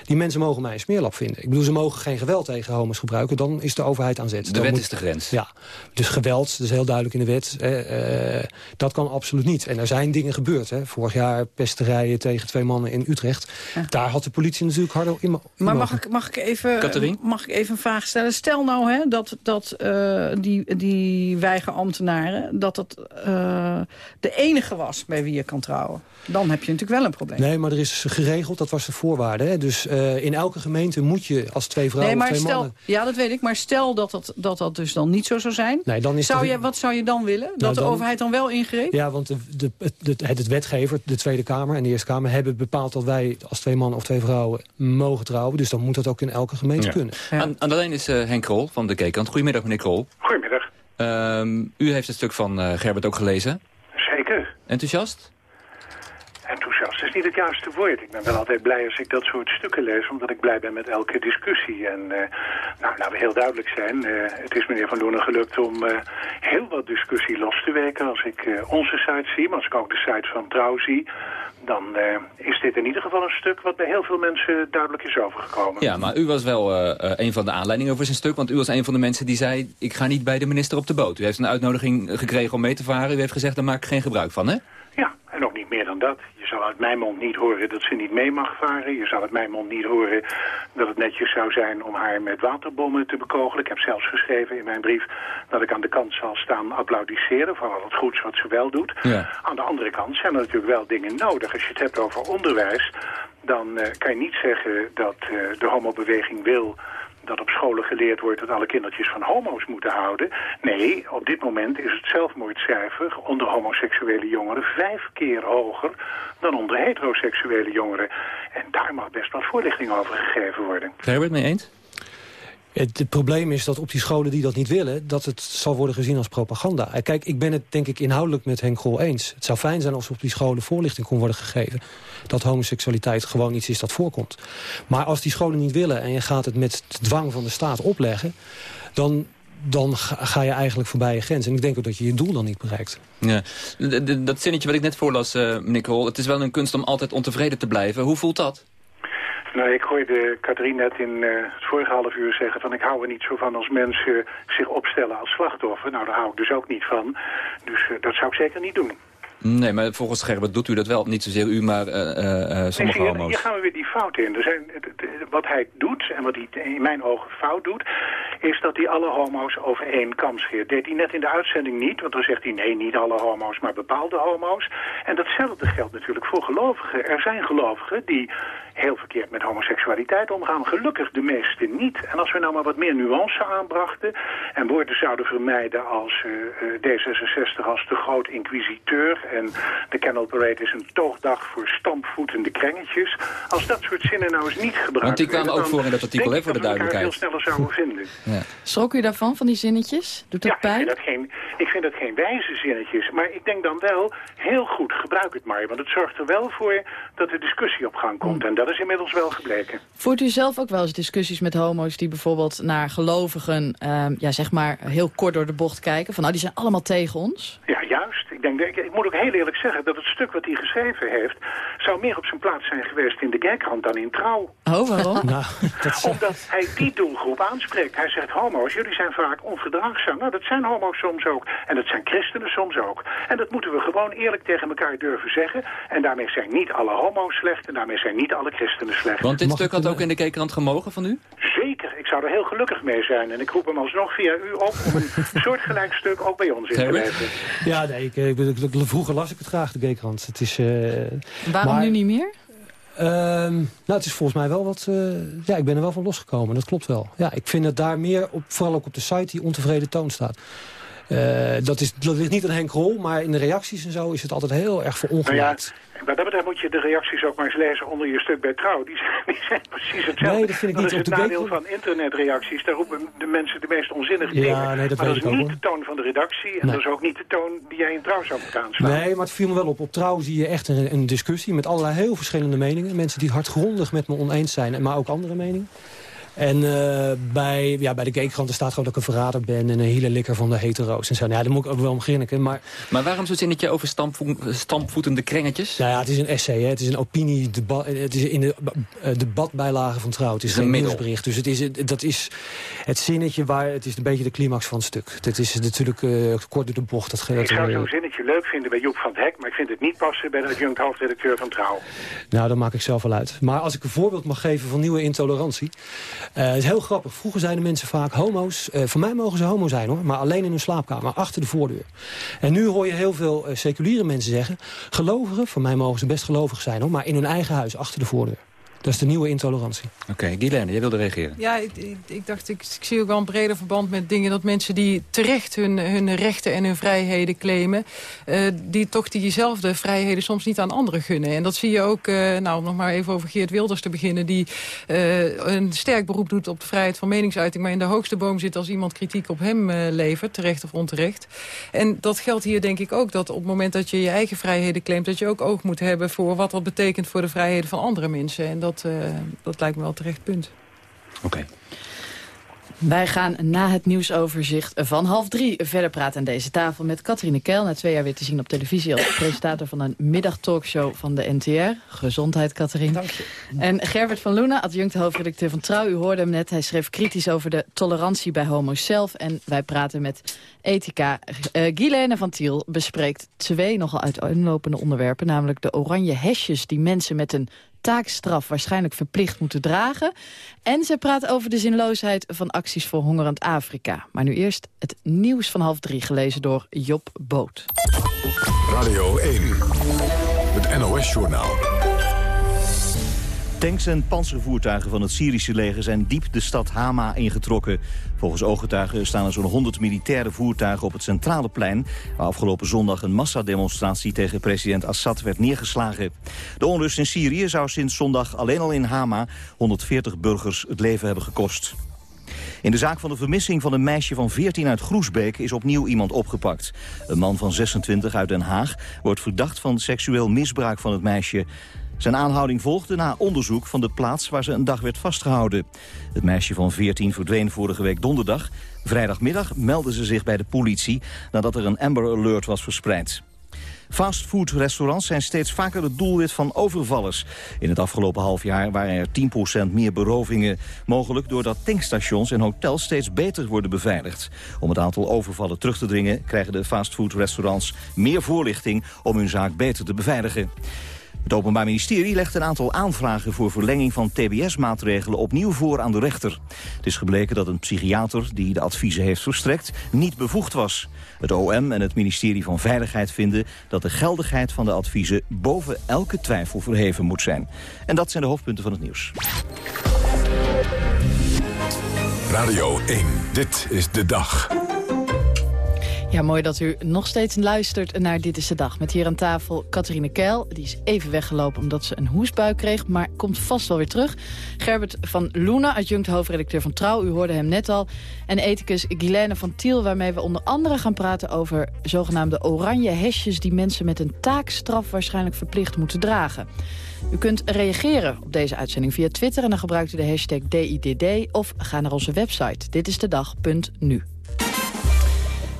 die mensen mogen mij een smeerlap vinden. Ik bedoel, ze mogen geen geweld tegen homo's gebruiken. Dan is de overheid aan zet. De Dan wet moet- is de grens. Ja, dus geweld, dat is heel duidelijk in de wet. eh, eh, dat kan absoluut niet. En er zijn dingen dingen gebeurd. Hè. Vorig jaar pesterijen tegen twee mannen in Utrecht. Daar had de politie natuurlijk harder in, in Maar mag ik, mag, ik even, mag ik even een vraag stellen? Stel nou hè, dat, dat uh, die, die weigerambtenaren... dat dat uh, de enige was bij wie je kan trouwen. Dan heb je natuurlijk wel een probleem. Nee, maar er is geregeld, dat was de voorwaarde. Hè. Dus uh, in elke gemeente moet je als twee vrouwen nee, maar of twee stel, mannen... Ja, dat weet ik. Maar stel dat dat, dat, dat dus dan niet zo zou zijn. Nee, dan is zou de- je, wat zou je dan willen? Dat Nou, de dan- overheid dan wel ingreep? Ja, want de, de, het, het wetgever, de Tweede Kamer en de Eerste Kamer... hebben bepaald dat wij als twee mannen of twee vrouwen mogen trouwen. Dus dan moet dat ook in elke gemeente Ja. kunnen. Aan, aan de lijn is eh, Henk Krol van de Keekant. Goedemiddag, meneer Krol. Goedemiddag. Ehm, u heeft het stuk van eh, Gerbert ook gelezen. Zeker. Enthousiast? Enthousiast is niet het juiste woord. Ik ben wel altijd blij als ik dat soort stukken lees, omdat ik blij ben met elke discussie. En eh, nou, laten we heel duidelijk zijn, eh, het is meneer Van Loenen gelukt om eh, heel wat discussie los te weken. Als ik onze site zie, maar als ik ook de site van Trouw zie, dan is dit in ieder geval een stuk wat bij heel veel mensen duidelijk is overgekomen. Ja, maar u was wel een van de aanleidingen voor zijn stuk. Want u was een van de mensen die zei... ik ga niet bij de minister op de boot. U heeft een uitnodiging gekregen om mee te varen. U heeft gezegd, daar maak ik geen gebruik van, hè? Ja, en ook niet meer dan dat. Je zal uit mijn mond niet horen dat ze niet mee mag varen. Je zal uit mijn mond niet horen dat het netjes zou zijn om haar met waterbommen te bekogelen. Ik heb zelfs geschreven in mijn brief dat ik aan de kant zal staan applaudisseren voor al het goeds wat ze wel doet. Ja. Aan de andere kant zijn er natuurlijk wel dingen nodig. Als je het hebt over onderwijs, dan eh, kan je niet zeggen dat eh, de homobeweging wil dat op scholen geleerd wordt dat alle kindertjes van homo's moeten houden. Nee, op dit moment is het zelfmoordcijfer onder homoseksuele jongeren vijf keer hoger dan onder heteroseksuele jongeren. En daar mag best wat voorlichting over gegeven worden. Gerbert, mee eens? Het, probleem is dat op die scholen die dat niet willen... dat het zal worden gezien als propaganda. Eh, Kijk, ik ben het denk ik inhoudelijk met Henk Grol eens. Het zou fijn zijn als op die scholen voorlichting kon worden gegeven... dat homoseksualiteit gewoon iets is dat voorkomt. Maar als die scholen niet willen en je gaat het met dwang van de staat opleggen... dan, dan ga je eigenlijk voorbij je grens. En ik denk ook dat je je doel dan niet bereikt. Ja. Dat zinnetje wat ik net voorlas, eh meneer het is wel een kunst om altijd ontevreden te blijven. Hoe voelt dat? Nou, ik hoorde Katrien net in eh, het vorige half uur zeggen van ik hou er niet zo van als mensen zich opstellen als slachtoffer. Nou, daar hou ik dus ook niet van. Dus eh, dat zou ik zeker niet doen. Nee, maar volgens Gerbert doet u dat wel. Niet zozeer u, maar eh, Nee, sommige je, homo's. Hier gaan we weer die fout in. Er zijn, wat hij doet en wat hij in mijn ogen fout doet... is dat hij alle homo's over één kam scheert. Deed hij net in de uitzending niet, want dan zegt hij... nee, niet alle homo's, maar bepaalde homo's. En datzelfde geldt natuurlijk voor gelovigen. Er zijn gelovigen die heel verkeerd met homoseksualiteit omgaan. Gelukkig de meeste niet. En als we nou maar wat meer nuance aanbrachten... en woorden zouden vermijden als eh, eh, D66 als de groot inquisiteur... en de Kennel Parade is een toogdag voor stampvoetende krengetjes. Als dat soort zinnen nou eens niet gebruikt Want die kwamen werden, ook voor in dat artikel, hè, ik voor de dat we elkaar duidelijkheid. veel sneller zouden vinden. [laughs] Schrok u daarvan, van die zinnetjes? Doet dat Ja, ik pijn? vind dat, geen, ik vind dat geen wijze zinnetjes. Maar ik denk dan wel, heel goed, gebruik het maar. Want het zorgt er wel voor dat de discussie op gang komt. En dat is inmiddels wel gebleken. Voert u zelf ook wel eens discussies met homo's die bijvoorbeeld naar gelovigen, ehm, ja, zeg maar heel kort door de bocht kijken? Van nou, die zijn allemaal tegen ons. Ja, juist. Ik, denk, ik, ik moet ook heel eerlijk zeggen dat het stuk wat hij geschreven heeft... zou meer op zijn plaats zijn geweest in de Gagkrant dan in Trouw. Oh, waarom? [laughs] Nou, dat Omdat hij die doelgroep aanspreekt. Hij zegt, homo's, jullie zijn vaak onverdraagzaam. Nou, dat zijn homo's soms ook. En dat zijn christenen soms ook. En dat moeten we gewoon eerlijk tegen elkaar durven zeggen. En daarmee zijn niet alle homo's slecht en daarmee zijn niet alle christenen slecht. Want dit stuk had ook in de Keekrand gemogen van u? Zeker, ik zou er heel gelukkig mee zijn. En ik roep hem alsnog via u op om een [laughs] soortgelijk stuk ook bij ons in te leveren. Ja, nee, ik, ik, ik- vroeger las ik het graag, de Gaykrant. Het is... eh, Waarom maar- nu niet meer? Ehm, nou, het is volgens mij wel wat... eh, ja, ik ben er wel van losgekomen, dat klopt wel. Ja, ik vind dat daar meer, op, vooral ook op de site, die ontevreden toon staat. Eh, dat, is, dat ligt niet aan Henk Rol, maar in de reacties en zo is het altijd heel erg Nou ja, verongelijkt. wat dat betreft moet je de reacties ook maar eens lezen onder je stuk bij Trouw. Die zijn, die zijn precies hetzelfde. Nee, dat vind ik niet. is Op het de nadeel van internetreacties. Daar roepen de mensen de meest onzinnige Ja, dingen. nee, dat maar dat is ook, niet de toon van de redactie. En Nee. dat is ook niet de toon die jij in Trouw zou moeten aanslaan. Nee, maar het viel me wel op. Op trouw zie je echt een, een discussie met allerlei heel verschillende meningen. Mensen die hardgrondig met me oneens zijn, maar ook andere meningen. En uh, bij, ja, bij de gaykranten staat gewoon dat ik een verrader ben... en een hele likker van de hetero's en zo. Nou, ja, daar moet ik ook wel om grinniken. Maar, maar waarom zo'n zinnetje over stampvo stampvoetende krengetjes? Nou ja, het is een essay. Hè. Het is een opinie debat. Het is in de uh, debatbijlage van Trouw. Het is geen nieuwsbericht. Dus het is, dat is het zinnetje waar... Het is een beetje de climax van het stuk. Het is natuurlijk uh, kort door de bocht. Dat, ik zou zo'n zinnetje leuk vinden bij Joep van het Hek... maar ik vind het niet passen bij de adjunct hoofdredacteur van Trouw. Nou, dat maak ik zelf wel uit. Maar als ik een voorbeeld mag geven van nieuwe intolerantie... Uh, het is heel grappig. Vroeger zeiden mensen vaak homo's... Uh, voor mij mogen ze homo zijn hoor, maar alleen in hun slaapkamer, achter de voordeur. En nu hoor je heel veel uh, seculiere mensen zeggen... gelovigen, voor mij mogen ze best gelovig zijn hoor... maar in hun eigen huis, achter de voordeur. Dat is de nieuwe intolerantie. Oké, okay, Guilaine, jij wilde reageren. Ja, ik, ik, ik dacht, ik, ik, zie ook wel een breder verband met dingen... dat mensen die terecht hun, hun rechten en hun vrijheden claimen... Uh, die toch diezelfde vrijheden soms niet aan anderen gunnen. En dat zie je ook, uh, nou, om nog maar even over Geert Wilders te beginnen... die uh, een sterk beroep doet op de vrijheid van meningsuiting... maar in de hoogste boom zit als iemand kritiek op hem levert, terecht of onterecht. En dat geldt hier denk ik ook, dat op het moment dat je je eigen vrijheden claimt... dat je ook oog moet hebben voor wat dat betekent voor de vrijheden van andere mensen. En dat dat, uh, dat lijkt me wel terecht punt. Oké. Okay. Wij gaan na het nieuwsoverzicht van half drie verder praten aan deze tafel... met Katrine Keil, na twee jaar weer te zien op televisie... als presentator van een middagtalkshow van de NTR. Gezondheid, Katrine. Dank je. En Gerbert van Loenen, adjunct hoofdredacteur van Trouw. U hoorde hem net, hij schreef kritisch over de tolerantie bij homo's zelf. En wij praten met Ethica. Uh, Guilaine van Tiel bespreekt twee nogal uiteenlopende onderwerpen... namelijk de oranje hesjes die mensen met een taakstraf waarschijnlijk verplicht moeten dragen. En ze praat over de zinloosheid van acties voor hongerend Afrika. Maar nu eerst het nieuws van half drie, gelezen door Job Boot. Radio 1, het NOS-journaal. Tanks en panzervoertuigen van het Syrische leger zijn diep de stad Hama ingetrokken. Volgens ooggetuigen staan er zo'n 100 militaire voertuigen op het centrale plein... waar afgelopen zondag een massademonstratie tegen president Assad werd neergeslagen. De onrust in Syrië zou sinds zondag alleen al in Hama 140 burgers het leven hebben gekost. In de zaak van de vermissing van een meisje van 14 uit Groesbeek is opnieuw iemand opgepakt. Een man van 26 uit Den Haag wordt verdacht van seksueel misbruik van het meisje. Zijn aanhouding volgde na onderzoek van de plaats waar ze een dag werd vastgehouden. Het meisje van 14 verdween vorige week donderdag. Vrijdagmiddag meldde ze zich bij de politie nadat er een Amber Alert was verspreid. Fastfood-restaurants zijn steeds vaker het doelwit van overvallers. In het afgelopen half jaar waren er 10% meer berovingen. Mogelijk doordat tankstations en hotels steeds beter worden beveiligd. Om het aantal overvallen terug te dringen... krijgen de fastfood-restaurants meer voorlichting om hun zaak beter te beveiligen. Het Openbaar Ministerie legt een aantal aanvragen voor verlenging van tbs-maatregelen opnieuw voor aan de rechter. Het is gebleken dat een psychiater die de adviezen heeft verstrekt niet bevoegd was. Het OM en het ministerie van Veiligheid vinden dat de geldigheid van de adviezen boven elke twijfel verheven moet zijn. En dat zijn de hoofdpunten van het nieuws. Radio 1, dit is de dag. Ja, mooi dat u nog steeds luistert naar Dit is de Dag. Met hier aan tafel Catharine Keil. Die is even weggelopen omdat ze een hoesbui kreeg, maar komt vast wel weer terug. Gerbert van Loenen, adjunct hoofdredacteur van Trouw. U hoorde hem net al. En ethicus Guilaine van Tiel, waarmee we onder andere gaan praten over zogenaamde oranje hesjes... die mensen met een taakstraf waarschijnlijk verplicht moeten dragen. U kunt reageren op deze uitzending via Twitter... en dan gebruikt u de hashtag DIDD of ga naar onze website ditisdedag.nu.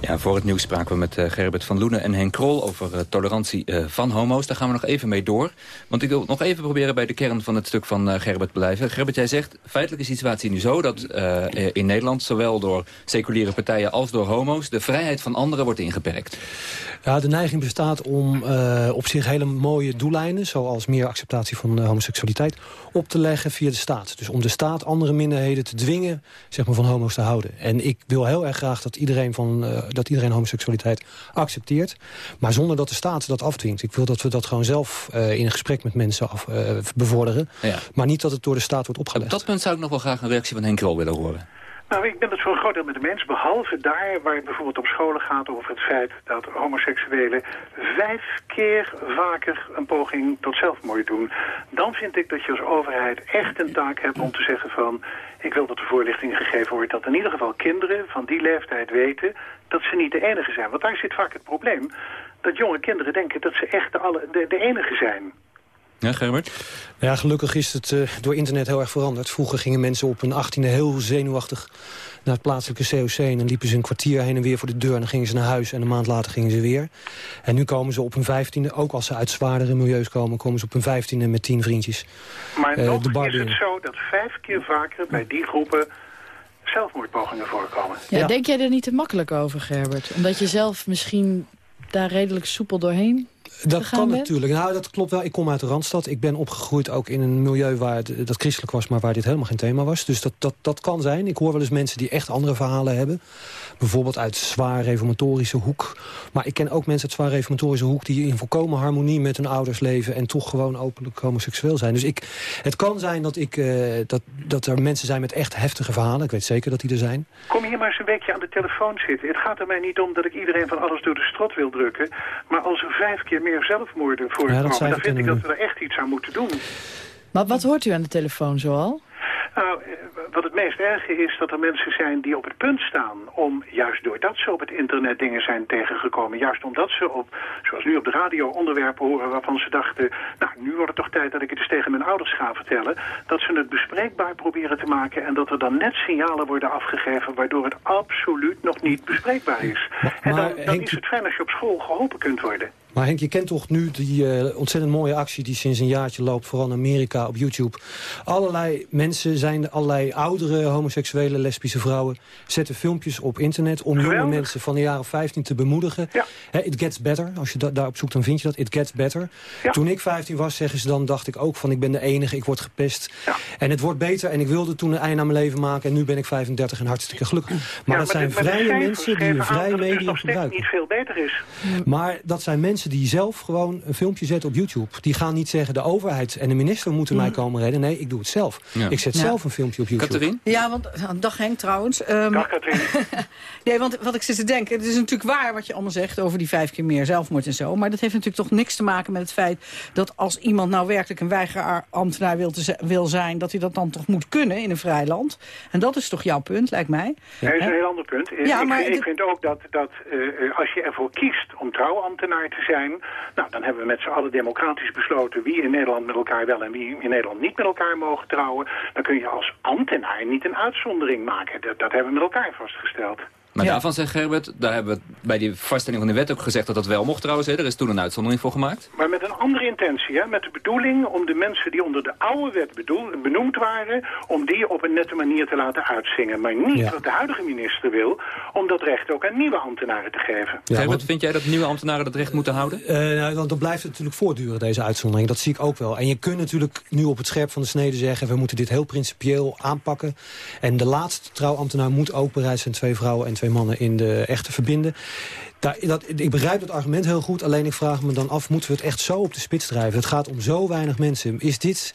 Ja, voor het nieuws spraken we met uh, Gerbert van Loenen en Henk Krol... over uh, tolerantie uh, van homo's. Daar gaan we nog even mee door. Want ik wil nog even proberen bij de kern van het stuk van Gerbert blijven. Gerbert, jij zegt, feitelijk is de situatie nu zo... dat in Nederland, zowel door seculiere partijen als door homo's... de vrijheid van anderen wordt ingeperkt. Ja, de neiging bestaat om op zich hele mooie doeleinden... zoals meer acceptatie van homoseksualiteit... op te leggen via de staat. Dus om de staat andere minderheden te dwingen zeg maar, van homo's te houden. En ik wil heel erg graag dat iedereen van dat iedereen homoseksualiteit accepteert. Maar zonder dat de staat dat afdwingt. Ik wil dat we dat gewoon zelf uh, in een gesprek met mensen af, uh, bevorderen. Ja. Maar niet dat het door de staat wordt opgelegd. Op dat punt zou ik nog wel graag een reactie van Henk Krol willen horen. Nou, ik ben het voor een groot deel met de mens, behalve daar waar het bijvoorbeeld op scholen gaat over het feit dat homoseksuelen vijf keer vaker een poging tot zelfmoord doen. Dan vind ik dat je als overheid echt een taak hebt om te zeggen van, ik wil dat er voorlichting gegeven wordt dat in ieder geval kinderen van die leeftijd weten dat ze niet de enige zijn. Want daar zit vaak het probleem dat jonge kinderen denken dat ze echt de, alle, de, de enige zijn. Ja, Gerbert? Ja, gelukkig is het uh, door internet heel erg veranderd. Vroeger gingen mensen op een achttiende heel zenuwachtig naar het plaatselijke COC... en dan liepen ze een kwartier heen en weer voor de deur... en dan gingen ze naar huis en een maand later gingen ze weer. En nu komen ze op hun vijftiende, ook als ze uit zwaardere milieus komen... komen ze op hun vijftiende met tien vriendjes. Maar uh, nog is het zo dat vijf keer vaker bij die groepen zelfmoordpogingen voorkomen. Ja, ja, Denk jij er niet te makkelijk over, Gerbert? Omdat je zelf misschien daar redelijk soepel doorheen dat kan natuurlijk. Nou, dat klopt wel. Ik kom uit de Randstad. Ik ben opgegroeid ook in een milieu waar het, dat christelijk was... maar waar dit helemaal geen thema was. Dus dat, dat, dat kan zijn. Ik hoor wel eens mensen die echt andere verhalen hebben. Bijvoorbeeld uit zwaar reformatorische hoek. Maar ik ken ook mensen uit zwaar reformatorische hoek... die in volkomen harmonie met hun ouders leven... en toch gewoon openlijk homoseksueel zijn. Dus ik, het kan zijn dat, ik, uh, dat, dat er mensen zijn met echt heftige verhalen. Ik weet zeker dat die er zijn. Kom hier maar eens een weekje aan de telefoon zitten. Het gaat er mij niet om dat ik iedereen van alles door de strot wil drukken. Maar als er vijf keer meer zelfmoorden voorkomen... Ja, dan vind ik dat we er echt iets aan moeten doen. Maar wat hoort u aan de telefoon zoal? Nou, eh, wat het meest erge is dat er mensen zijn die op het punt staan om, juist doordat ze op het internet dingen zijn tegengekomen, juist omdat ze op, zoals nu op de radio, onderwerpen horen waarvan ze dachten, nou, nu wordt het toch tijd dat ik het eens tegen mijn ouders ga vertellen, dat ze het bespreekbaar proberen te maken en dat er dan net signalen worden afgegeven waardoor het absoluut nog niet bespreekbaar is. en dan, dan is het fijn als je op school geholpen kunt worden. Maar Henk, je kent toch nu die uh, ontzettend mooie actie... die sinds een jaartje loopt, vooral in Amerika, op YouTube. Allerlei mensen zijn, allerlei oudere homoseksuele lesbische vrouwen... zetten filmpjes op internet om jonge mensen van de jaren 15 te bemoedigen. Ja. it gets better. Als je daarop zoekt, dan vind je dat. It gets better. Toen ik 15 was, zeggen ze dan, dacht ik ook van... ik ben de enige, ik word gepest. Ja. En het wordt beter. En ik wilde toen een einde aan mijn leven maken. En nu ben ik 35 en hartstikke gelukkig. Maar dat zijn vrije mensen die een vrije medium gebruiken. niet veel beter is. Maar dat zijn mensen die zelf gewoon een filmpje zetten op YouTube. Die gaan niet zeggen, de overheid en de minister moeten mij mm. komen redden. Nee, ik doe het zelf. Ik zet zelf een filmpje op YouTube. Katerien? Ja, want, dag Henk trouwens. Um, dag [laughs] nee, want wat ik zit te denken, het is natuurlijk waar wat je allemaal zegt over die vijf keer meer zelfmoord en zo. Maar dat heeft natuurlijk toch niks te maken met het feit dat als iemand nou werkelijk een weigerambtenaar wil, te, wil zijn, dat hij dat dan toch moet kunnen in een vrij land. En dat is toch jouw punt, lijkt mij? Ja, dat is een heel ander punt. Ja, ik, maar ik vind ook dat, dat uh, als je ervoor kiest om trouwambtenaar te zijn, nou, dan hebben we met z'n allen democratisch besloten wie in Nederland met elkaar wel en wie in Nederland niet met elkaar mogen trouwen. Dan kun je als ambtenaar niet een uitzondering maken. Dat, dat hebben we met elkaar vastgesteld. Maar daarvan zegt Gerbert, daar hebben we bij die vaststelling van de wet ook gezegd dat dat wel mocht trouwens. Hè? Er is toen een uitzondering voor gemaakt. Maar met een andere intentie, hè? met de bedoeling om de mensen die onder de oude wet bedoel, benoemd waren, om die op een nette manier te laten uitzingen. Maar niet wat de huidige minister wil, om dat recht ook aan nieuwe ambtenaren te geven. Ja, Gerbert, vind jij dat nieuwe ambtenaren dat recht moeten houden? Uh, nou, dan, dan blijft het natuurlijk voortduren, deze uitzondering. Dat zie ik ook wel. En je kunt natuurlijk nu op het scherp van de snede zeggen, we moeten dit heel principieel aanpakken. En de laatste trouwambtenaar moet ook bereid zijn twee vrouwen en twee mannen in de echt te verbinden. Daar, dat, ik begrijp het argument heel goed, alleen ik vraag me dan af... moeten we het echt zo op de spits drijven? Het gaat om zo weinig mensen. Is dit...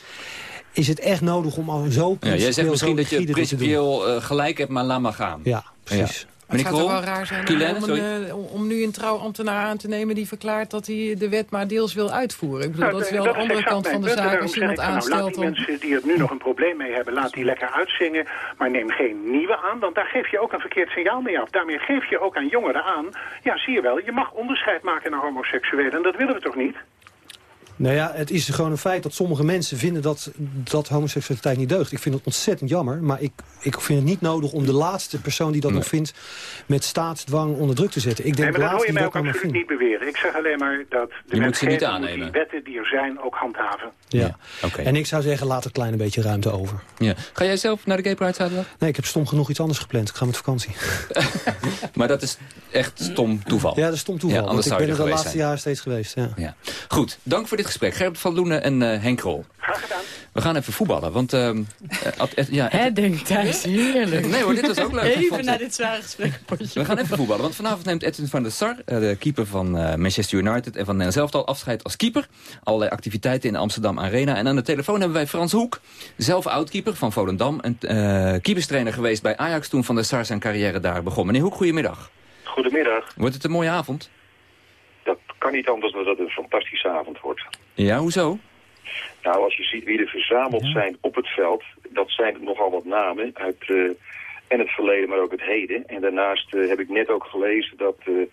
Is het echt nodig om al zo ja, Jij zegt misschien dat je principieel uh, gelijk hebt, maar laat maar gaan. Ja, precies. Het zou toch wel raar zijn om, een, eh, om, nu een trouwambtenaar aan te nemen... die verklaart dat hij de wet maar deels wil uitvoeren. Ik bedoel, nou, dat is wel de andere kant van de zaak als iemand aanstelt... Nou, laat die mensen die er nu nog een probleem mee hebben, laat die lekker uitzingen... maar neem geen nieuwe aan, want daar geef je ook een verkeerd signaal mee af. Daarmee geef je ook aan jongeren aan... ja, zie je wel, je mag onderscheid maken naar homoseksuelen... en dat willen we toch niet? Nou ja, het is gewoon een feit dat sommige mensen vinden dat, dat homoseksualiteit niet deugt. Ik vind het ontzettend jammer, maar ik, ik vind het niet nodig om de laatste persoon die dat nog vindt met staatsdwang onder druk te zetten. Ik denk nee, maar dat hoor je mij ook absoluut niet beweren. Ik zeg alleen maar dat de mensen die wetten die er zijn ook handhaven. Ja, ja. en ik zou zeggen, laat een klein beetje ruimte over. Ja. Ga jij zelf naar de Gay Pride zaterdag? Nee, ik heb stom genoeg iets anders gepland. Ik ga met vakantie. [laughs] maar dat is echt stom toeval? Ja, dat is stom toeval. want ik ben er de laatste jaren steeds geweest. Ja. Ja. Goed, dank voor dit gesprek. Gerbert van Loenen en uh, Henk Krol. Graag gedaan. We gaan even voetballen, want... Uh, uh, ja, Hè, denk Thijs, heerlijk. Nee hoor, dit was ook leuk. Even naar dit zware gesprek. We gaan even voetballen, want vanavond neemt Edwin van der Sar... de keeper van Manchester United en van Nederland zelf al afscheid als keeper. Allerlei activiteiten in de Amsterdam Arena. En aan de telefoon hebben wij Frans Hoek, zelf oud-keeper van Volendam... en keeperstrainer geweest bij Ajax toen van der Sar zijn carrière daar begon. Meneer Hoek, goedemiddag. Goedemiddag. Wordt het een mooie avond? Dat kan niet anders dan dat het een fantastische avond wordt. Ja, hoezo? Nou, als je ziet wie er verzameld zijn op het veld, dat zijn nogal wat namen uit uh, en het verleden, maar ook het heden. En daarnaast uh, heb ik net ook gelezen dat uh,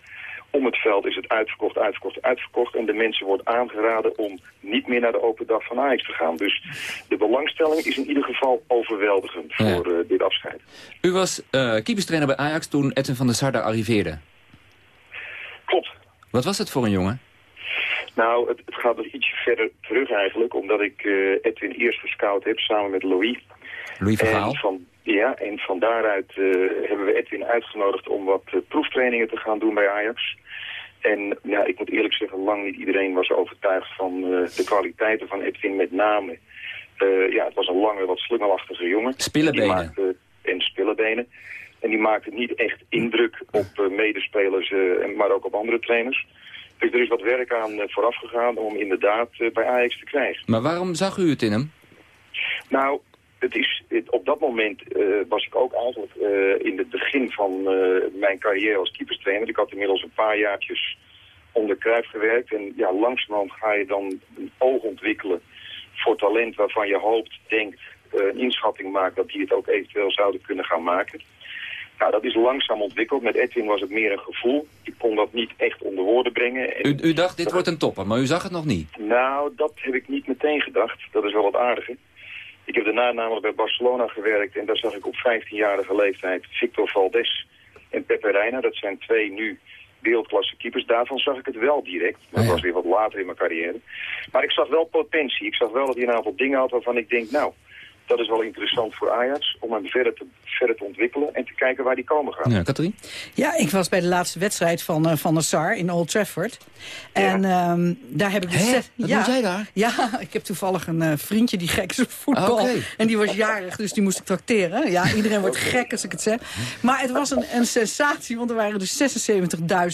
Om het veld is het uitverkocht, uitverkocht, uitverkocht. En de mensen wordt aangeraden om niet meer naar de open dag van Ajax te gaan. Dus de belangstelling is in ieder geval overweldigend voor dit afscheid. U was keeperstrainer bij Ajax toen Edwin van der Sar daar arriveerde. Klopt. Wat was het voor een jongen? Nou, het, het gaat nog ietsje verder terug eigenlijk, omdat ik uh, Edwin eerst gescout heb samen met Louis. Louis Vergaal? En van, ja, en van daaruit uh, hebben we Edwin uitgenodigd om wat uh, proeftrainingen te gaan doen bij Ajax. En ja, ik moet eerlijk zeggen, lang niet iedereen was overtuigd van de kwaliteiten van Edwin, met name. ja, het was een lange, wat slungelachtige jongen. Spillerbenen. Maakte, en spillerbenen. En die maakte niet echt indruk op medespelers, maar ook op andere trainers. Dus er is wat werk aan uh, vooraf gegaan om inderdaad uh, bij Ajax te krijgen. Maar waarom zag u het in hem? Nou, het is, het, op dat moment uh, was ik ook eigenlijk in het begin van mijn carrière als keeperstrainer. Ik had inmiddels een paar jaartjes onder Cruijff gewerkt. En ja, langzamerhand ga je dan een oog ontwikkelen voor talent waarvan je hoopt, denkt, een inschatting maakt dat die het ook eventueel zouden kunnen gaan maken. Nou, dat is langzaam ontwikkeld. Met Edwin was het meer een gevoel. Ik kon dat niet echt onder woorden brengen. En u, u dacht, dit wordt een topper, maar u zag het nog niet? Nou, dat heb ik niet meteen gedacht. Dat is wel wat aardige. Ik heb daarna namelijk bij Barcelona gewerkt... en daar zag ik op 15-jarige leeftijd Victor Valdes en Pepe Reina. Dat zijn twee nu wereldklasse keepers. Daarvan zag ik het wel direct. Dat Oh was weer wat later in mijn carrière. Maar ik zag wel potentie. Ik zag wel dat hij een aantal dingen had waarvan ik denk... nou, dat is wel interessant voor Ajax om hem verder te, verder te ontwikkelen en te kijken waar die komen gaan. Ja, Katrien? Ja, ik was bij de laatste wedstrijd van, uh, van de SAR in Old Trafford. En ja. um, daar heb ik... Dus Hè? Wat ja, doe jij daar? Ja, [laughs] ik heb toevallig een uh, vriendje die gek is op voetbal. Ah, okay. En die was jarig, dus die moest ik tracteren. Ja, iedereen wordt gek als ik het zeg. Maar het was een, een sensatie, want er waren dus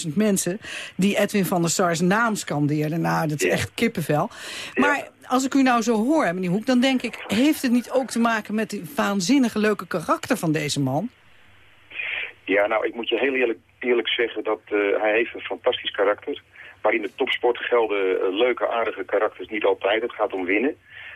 76.000 mensen... die Edwin van der Sar's naam scandeerden. Nou, dat is ja. echt kippenvel. Maar als ik u nou zo hoor, meneer Hoek, dan denk ik... heeft het niet ook te maken met het waanzinnige leuke karakter van deze man? Ja, nou, ik moet je heel eerlijk, eerlijk zeggen dat uh, hij heeft een fantastisch karakter. Maar in de topsport gelden uh, leuke, aardige karakters niet altijd. Het gaat om winnen.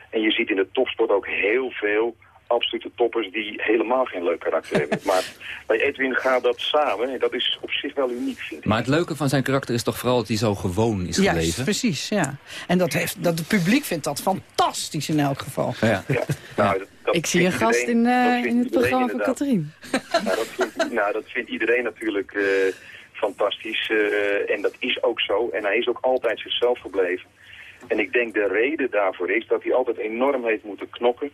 En je ziet in de topsport ook heel veel absolute toppers die helemaal geen leuk karakter hebben. [laughs] Maar bij Edwin gaat dat samen en dat is op zich wel uniek, vind ik. Maar het leuke van zijn karakter is toch vooral dat hij zo gewoon is ja, gebleven? precies, ja. En dat heeft, dat het publiek vindt dat fantastisch in elk geval. Ja. ja. Nou, dat, dat ik zie een gast in, uh, in het programma van Katrien. nou, dat vindt, nou, dat vindt iedereen natuurlijk uh, fantastisch. Uh, en dat is ook zo. En hij is ook altijd zichzelf gebleven. En ik denk de reden daarvoor is dat hij altijd enorm heeft moeten knokken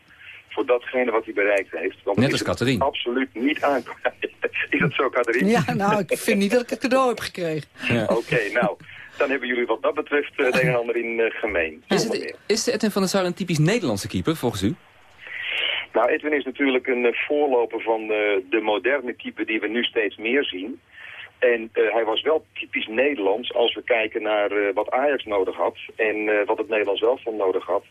voor datgene wat hij bereikt heeft. Want Net als Katerien. absoluut niet aan. [laughs] is dat zo, Katerien? Ja, nou, ik vind niet dat ik het cadeau heb gekregen. Ja. Oké, okay, nou, dan hebben jullie wat dat betreft uh, het een en ander in uh, gemeen. Is, het, is Edwin van der Sar een typisch Nederlandse keeper, volgens u? Nou, Edwin is natuurlijk een uh, voorloper van de moderne keeper die we nu steeds meer zien. En uh, hij was wel typisch Nederlands als we kijken naar uh, wat Ajax nodig had en uh, wat het Nederlands wel van nodig had.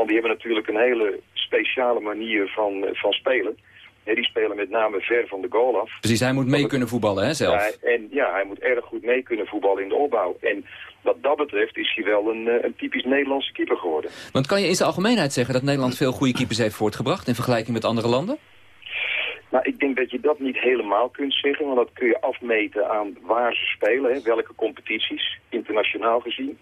Want die hebben natuurlijk een hele speciale manier van, van spelen. Ja, die spelen met name ver van de goal af. Precies, hij moet mee kunnen voetballen, hè, zelf? Ja, en ja, hij moet erg goed mee kunnen voetballen in de opbouw. En wat dat betreft is hij wel een, een typisch Nederlandse keeper geworden. Want kan je in zijn algemeenheid zeggen dat Nederland veel goede keepers heeft voortgebracht... in vergelijking met andere landen? Nou, ik denk dat je dat niet helemaal kunt zeggen, want dat kun je afmeten aan waar ze spelen, hè, welke competities, internationaal gezien.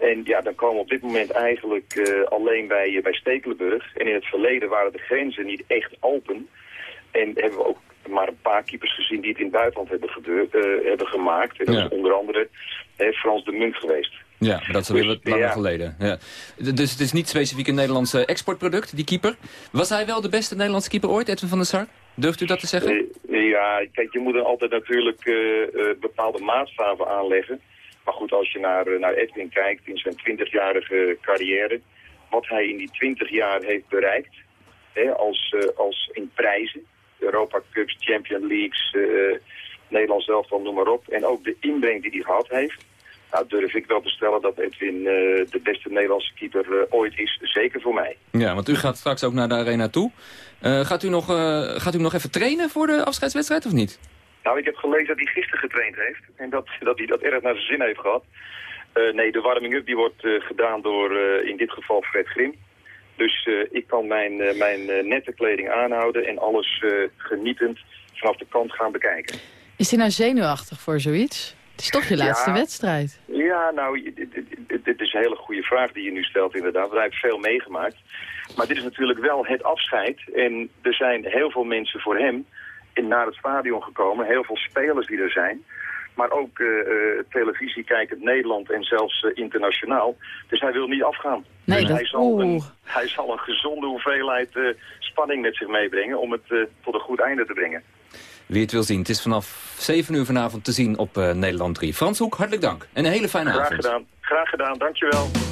En ja, dan komen we op dit moment eigenlijk uh, alleen bij, uh, bij Stekelenburg. En in het verleden waren de grenzen niet echt open. En hebben we ook maar een paar keepers gezien die het in het buitenland hebben, gebeurd, uh, hebben gemaakt. En dat ja. is onder andere Frans de Munt geweest. Ja, maar dat is alweer wat langer ja. geleden. Ja. Dus het is niet specifiek een Nederlands exportproduct, die keeper. Was hij wel de beste Nederlandse keeper ooit, Edwin van der Sar? Durft u dat te zeggen? ja, kijk, je moet er altijd natuurlijk bepaalde maatstaven aanleggen. Maar goed, als je naar, naar Edwin kijkt in zijn 20-jarige carrière... wat hij in die 20 jaar heeft bereikt, hè, als, uh, als in prijzen... Europa Cups, Champions Leagues, uh, Nederlands elftal, noem maar op... en ook de inbreng die hij gehad heeft... Nou, durf ik wel te stellen dat Edwin de beste Nederlandse keeper ooit is. Zeker voor mij. Ja, want u gaat straks ook naar de arena toe. gaat, u nog, gaat u nog even trainen voor de afscheidswedstrijd of niet? Nou, ik heb gelezen dat hij gisteren getraind heeft. En dat, dat hij dat erg naar zijn zin heeft gehad. Uh, nee, de warming-up die wordt uh, gedaan door uh, in dit geval Fred Grim. Dus ik kan mijn, mijn nette kleding aanhouden en alles genietend vanaf de kant gaan bekijken. Is hij nou zenuwachtig voor zoiets? Het is toch je laatste Ja. wedstrijd. Ja, nou, dit- dit- is een hele goede vraag die je nu stelt inderdaad. Wij hebben veel meegemaakt. Maar dit is natuurlijk wel het afscheid. En er zijn heel veel mensen voor hem in, naar het stadion gekomen. Heel veel spelers die er zijn. Maar ook eh eh, televisie kijkend Nederland en zelfs eh, internationaal. Dus hij wil niet afgaan. Nee, dus dat- hij, zal een, hij zal een gezonde hoeveelheid eh, spanning met zich meebrengen... om het eh, tot een goed einde te brengen. Wie het wil zien, het is vanaf 7 uur vanavond te zien op eh, Nederland 3. Frans Hoek, hartelijk dank. En een hele fijne Graag avond. gedaan. Graag gedaan. Dankjewel.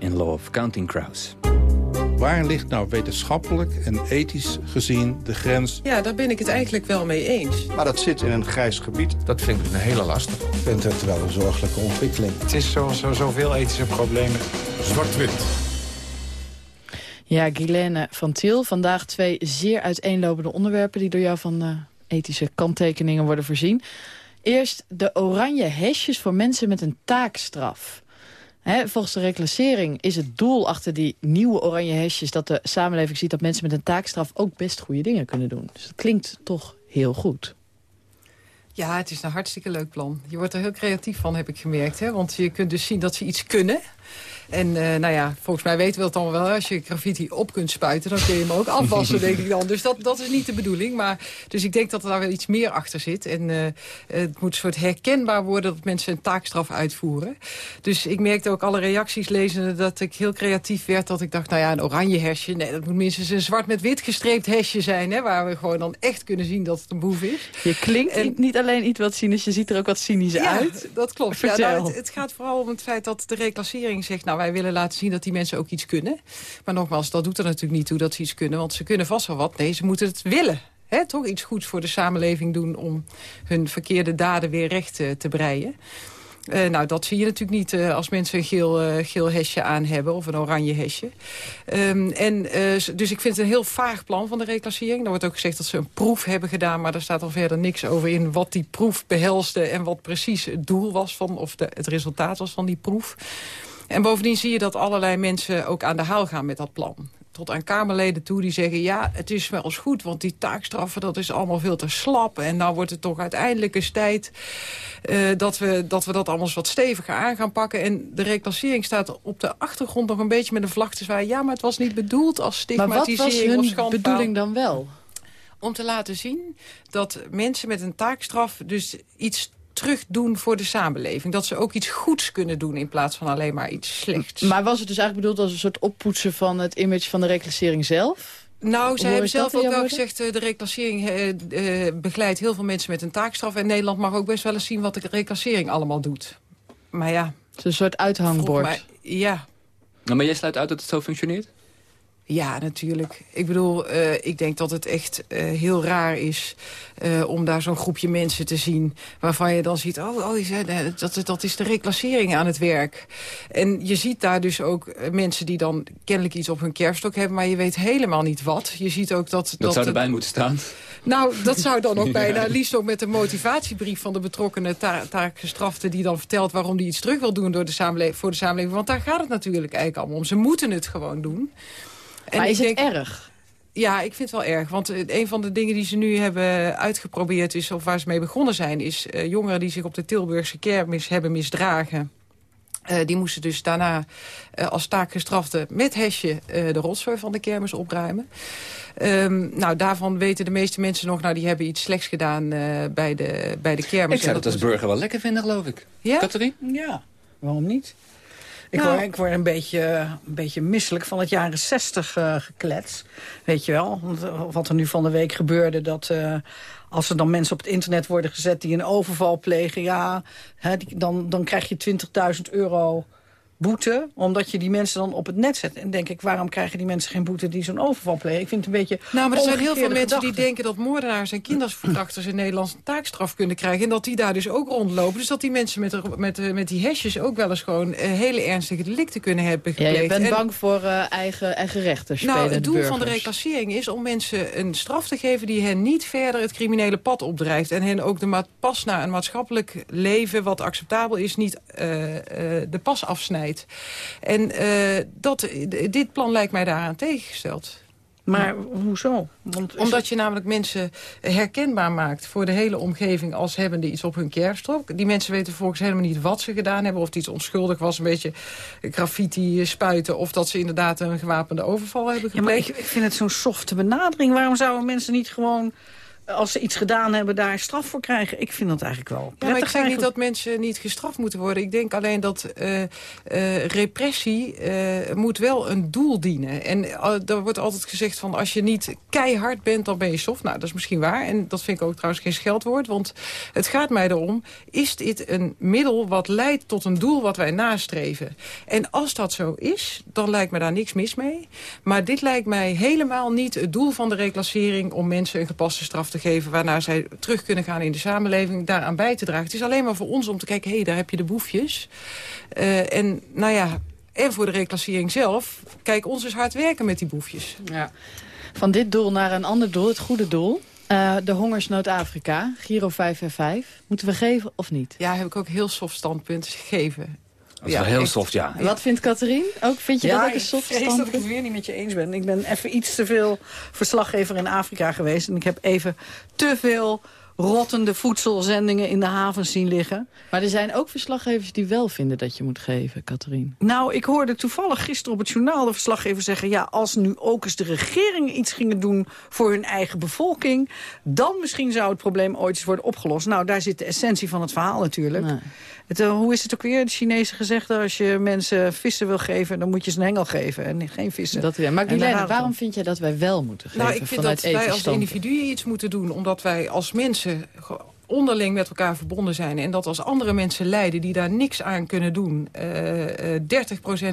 In Love, Counting Crows. Waar ligt nou wetenschappelijk en ethisch gezien de grens? Ja, daar ben ik het eigenlijk wel mee eens. Maar dat zit in een grijs gebied. Dat vind ik een hele lastig. Ik vind het wel een zorgelijke ontwikkeling. Het is zoals zo, zoveel ethische problemen. Zwart-wit. Ja, Guilaine van Til. Vandaag twee zeer uiteenlopende onderwerpen... die door jou van eh, ethische kanttekeningen worden voorzien. Eerst de oranje hesjes voor mensen met een taakstraf. Volgens de reclassering is het doel achter die nieuwe oranje hesjes... dat de samenleving ziet dat mensen met een taakstraf ook best goede dingen kunnen doen. Dus dat klinkt toch heel goed. Ja, het is een hartstikke leuk plan. Je wordt er heel creatief van, heb ik gemerkt. Hè? Want je kunt dus zien dat ze iets kunnen. En eh, nou ja, volgens mij weten we het dan wel. Als je graffiti op kunt spuiten, dan kun je hem ook afwassen, [laughs] denk ik dan. Dus dat, dat is niet de bedoeling. Maar, dus ik denk dat er daar wel iets meer achter zit. En eh, het moet een soort herkenbaar worden dat mensen een taakstraf uitvoeren. Dus ik merkte ook alle reacties lezende dat ik heel creatief werd. Dat ik dacht, nou ja, een oranje hesje. Nee, dat moet minstens een zwart met wit gestreept hesje zijn. Hè, waar we gewoon dan echt kunnen zien dat het een boef is. Je klinkt En- niet alleen iets wat cynisch, je ziet er ook wat cynisch Ja, uit. dat klopt. Ja, Vertel. nou, het, het gaat vooral om het feit dat de reclassering zegt... nou, wij willen laten zien dat die mensen ook iets kunnen. Maar nogmaals, dat doet er natuurlijk niet toe dat ze iets kunnen... want ze kunnen vast wel wat. Nee, ze moeten het willen. toch iets goeds voor de samenleving doen... om hun verkeerde daden weer recht eh, te breien. Uh, nou, dat zie je natuurlijk niet uh, als mensen een geel, geel hesje aan hebben... of een oranje hesje. Um, en, dus ik vind het een heel vaag plan van de reclassering. Er wordt ook gezegd dat ze een proef hebben gedaan... maar daar staat al verder niks over in wat die proef behelste... en wat precies het doel was van, of de, het resultaat was van die proef. En bovendien zie je dat allerlei mensen ook aan de haal gaan met dat plan tot aan Kamerleden toe die zeggen... ja, het is wel eens goed, want die taakstraffen dat is allemaal veel te slap. En nou wordt het toch uiteindelijk eens tijd uh, dat, we, dat we dat allemaal eens wat steviger aan gaan pakken. En de reclassering staat op de achtergrond nog een beetje met een vlag te zwaaien. Ja, maar het was niet bedoeld als stigmatisering maar wat was hun bedoeling dan wel? Om te laten zien dat mensen met een taakstraf dus iets terug doen voor de samenleving. Dat ze ook iets goeds kunnen doen in plaats van alleen maar iets slechts. Maar was het dus eigenlijk bedoeld als een soort oppoetsen van het image van de reclassering zelf? Nou, zij hebben zelf ook wel gezegd... de reclassering uh, uh, begeleidt heel veel mensen met een taakstraf. En Nederland mag ook best wel eens zien wat de reclassering allemaal doet. Maar ja... Het is een soort uithangbord. Mij, ja. Nou, maar jij sluit uit dat het zo functioneert? Ja, natuurlijk. Ik bedoel, uh, ik denk dat het echt uh, heel raar is uh, om daar zo'n groepje mensen te zien... waarvan je dan ziet, oh, oh dat, dat is de reclassering aan het werk. En je ziet daar dus ook mensen die dan kennelijk iets op hun kerfstok hebben... maar je weet helemaal niet wat. Je ziet ook dat... Dat, dat zou erbij moeten staan. Nou, dat zou dan ook [laughs] bijna liefst ook met de motivatiebrief van de betrokkenen ta taakgestrafte... die dan vertelt waarom die iets terug wil doen door de samenleving, voor de samenleving. Want daar gaat het natuurlijk eigenlijk allemaal om. Ze moeten het gewoon doen. En maar is het denk, erg? Ja, ik vind het wel erg. Want een van de dingen die ze nu hebben uitgeprobeerd... is, of waar ze mee begonnen zijn... is uh, jongeren die zich op de Tilburgse kermis hebben misdragen... Uh, die moesten dus daarna uh, als taakgestrafte met hesje de rotzooi van de kermis opruimen. Um, nou, daarvan weten de meeste mensen nog... nou, die hebben iets slechts gedaan bij, de, bij de kermis. Ik zou dat, dat als burger wel lekker vinden, geloof ik. Ja? Catherine? Ja, waarom niet? Ik, Nou. word, ik word een beetje, een beetje misselijk van het jaren zestig uh, geklets. Weet je wel? Want, uh, wat er nu van de week gebeurde... dat uh, als er dan mensen op het internet worden gezet die een overval plegen... ja, hè, die, dan, dan krijg je 20.000 euro boete, omdat je die mensen dan op het net zet. En denk ik, waarom krijgen die mensen geen boete die zo'n overval plegen? Ik vind het een beetje Nou, maar er zijn heel veel mensen die denken dat moordenaars en kindersverkrachters in Nederland een taakstraf kunnen krijgen. En dat die daar dus ook rondlopen. Dus dat die mensen met, de, met, de, met die hesjes ook wel eens gewoon uh, hele ernstige delicten kunnen hebben Ja, gepleegd. je bent En- bang voor uh, eigen, eigen rechten spelen Nou, het doel van de reclassering is om mensen een straf te geven... die hen niet verder het criminele pad opdrijft. En hen ook de pas naar een maatschappelijk leven... wat acceptabel is, niet eh, eh, de pas En eh, dat, dit plan lijkt mij daaraan tegengesteld. Maar hoezo? Want Omdat je namelijk mensen herkenbaar maakt voor de hele omgeving... als hebbende iets op hun kerfstok. Die mensen weten vervolgens helemaal niet wat ze gedaan hebben... of het iets onschuldig was, een beetje graffiti spuiten... of dat ze inderdaad een gewapende overval hebben Ja, maar gepleegd. ik, ik vind het zo'n softe benadering. Waarom zouden mensen niet gewoon, als ze iets gedaan hebben, daar straf voor krijgen? Ik vind dat eigenlijk wel Ja, maar ik zeg niet dat mensen niet gestraft moeten worden. Ik denk alleen dat eh, eh, repressie eh, moet wel een doel dienen. En er wordt altijd gezegd van als je niet keihard bent, dan ben je soft. Nou, dat is misschien waar. En dat vind ik ook trouwens geen scheldwoord. Want het gaat mij erom, is dit een middel wat leidt tot een doel wat wij nastreven? En als dat zo is, dan lijkt me daar niks mis mee. Maar dit lijkt mij helemaal niet het doel van de reclassering... om mensen een gepaste straf te geven... waarna zij terug kunnen gaan in de samenleving, daaraan bij te dragen. Het is alleen maar voor ons om te kijken, hé, hey, daar heb je de boefjes. Uh, en nou ja, en voor de reclassering zelf... kijk, ons is hard werken met die boefjes. Ja. Van dit doel naar een ander doel, het goede doel. Uh, de hongersnood Afrika, Giro 555. Moeten we geven of niet? Ja, heb ik ook heel soft standpunt gegeven. Dat is wel heel soft, ja. Wat vindt Catherine? Ook vind je ja, dat ook een soft ik vrees dat ik het weer niet met je eens ben. Ik ben even iets te veel verslaggever in Afrika geweest. En ik heb even te veel rottende voedselzendingen in de havens zien liggen. Maar er zijn ook verslaggevers die wel vinden dat je moet geven, Catherine. Nou, ik hoorde toevallig gisteren op het journaal de verslaggever zeggen... ja, als nu ook eens de regeringen iets gingen doen voor hun eigen bevolking... dan misschien zou het probleem ooit eens worden opgelost. Nou, daar zit de essentie van het verhaal natuurlijk. Nee. Het, uh, hoe is het ook weer, de Chinese gezegde... als je mensen vissen wil geven, dan moet je ze een hengel geven en geen vissen. Dat weer. Maar Guilaine, waarom vind jij dat wij wel moeten geven Nou, ik vind dat wij als individuen individuen iets moeten doen... omdat wij als mensen onderling met elkaar verbonden zijn. En dat als andere mensen lijden die daar niks aan kunnen doen... Uh, uh,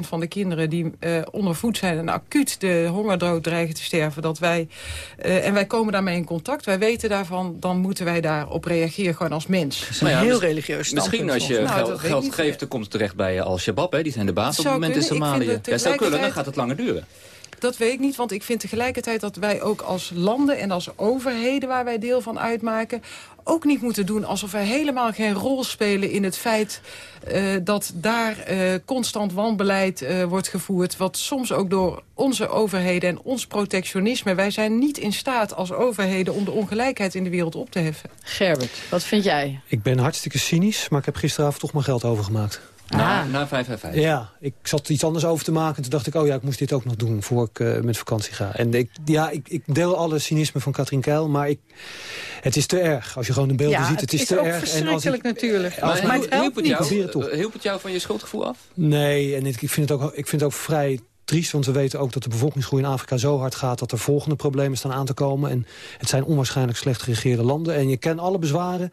30% van de kinderen die uh, ondervoed zijn... en acuut de hongerdood dreigen te sterven... Dat wij, uh, en wij komen daarmee in contact, wij weten daarvan... dan moeten wij daarop reageren gewoon als mens. Dat is een heel religieus Misschien als je Nou, geld, geeft, dan komt het terecht bij Al-Shabaab. hè. Die zijn de baas op het moment in Somalië. Ja, zou kunnen, dan gaat het langer duren. Dat weet ik niet, want ik vind tegelijkertijd dat wij ook als landen en als overheden waar wij deel van uitmaken ook niet moeten doen alsof wij helemaal geen rol spelen in het feit eh, dat daar eh, constant wanbeleid eh, wordt gevoerd. Wat soms ook door onze overheden en ons protectionisme. Wij zijn niet in staat als overheden om de ongelijkheid in de wereld op te heffen. Gerbert, wat vind jij? Ik ben hartstikke cynisch, maar ik heb gisteravond toch mijn geld overgemaakt. Na, na 5 en 5. Ja, ik zat iets anders over te maken. Toen dacht ik, oh ja, ik moest dit ook nog doen voor ik eh, met vakantie ga. En ik, ja, ik, ik deel alle cynisme van Katrien Keil, maar ik, het is te erg. Als je gewoon de beelden Ja, ziet, het, het is, is te ook erg. En als verschrikkelijk ik, natuurlijk. Als Maar hielp, hielp, het jou, het hielp het jou van je schuldgevoel af? Nee, en ik, ik, vind het ook, ik vind het ook vrij triest, want we weten ook dat de bevolkingsgroei in Afrika zo hard gaat... dat er volgende problemen staan aan te komen. En het zijn onwaarschijnlijk slecht geregeerde landen. En je kent alle bezwaren.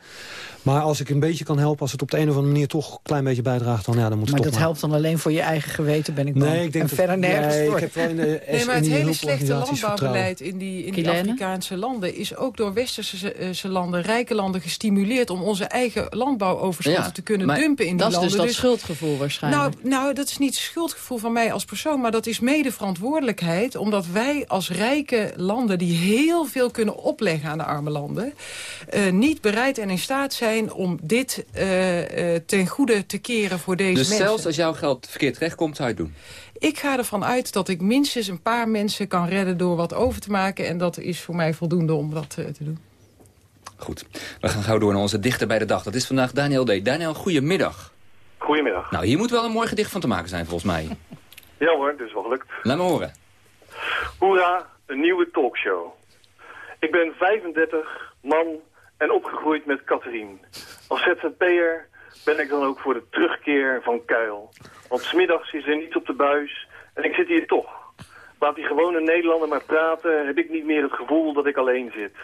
Maar als ik een beetje kan helpen, als het op de een of andere manier toch een klein beetje bijdraagt... dan, ja, dan moet het Maar dat helpt dan alleen voor je eigen geweten, ben ik bang. Nee, ik denk en dat- verder nergens nee, ik voor. heb wel in de Nee, maar het hele slechte landbouwbeleid in die, in die? Afrikaanse landen... is ook door westerse eh, ze landen, rijke landen gestimuleerd... om onze eigen landbouwoverschotten Ja, te kunnen dumpen in die Dat is landen. dus dat schuldgevoel waarschijnlijk. Nou, nou, dat is niet schuldgevoel van mij als persoon... maar dat is mede verantwoordelijkheid... omdat wij als rijke landen die heel veel kunnen opleggen aan de arme landen... eh, niet bereid en in staat zijn om dit eh, eh, ten goede te keren voor deze Dus mensen. zelfs als jouw geld verkeerd terechtkomt, zou je het doen? Ik ga ervan uit dat ik minstens een paar mensen kan redden... door wat over te maken. En dat is voor mij voldoende om dat te doen. Goed. We gaan gauw door naar onze dichter bij de dag. Dat is vandaag Daniel D. Daniel, goedemiddag. Goedemiddag. Nou, hier moet wel een mooi gedicht van te maken zijn, volgens mij. [laughs] Ja hoor, is wel gelukt. Laat me horen. Hoera, een nieuwe talkshow. Ik ben 35, man en opgegroeid met Catherine. Als ZZP'er ben ik dan ook voor de terugkeer van Kuil. Want smiddags is er niets op de buis en ik zit hier toch. Laat die gewone Nederlander maar praten, heb ik niet meer het gevoel dat ik alleen zit.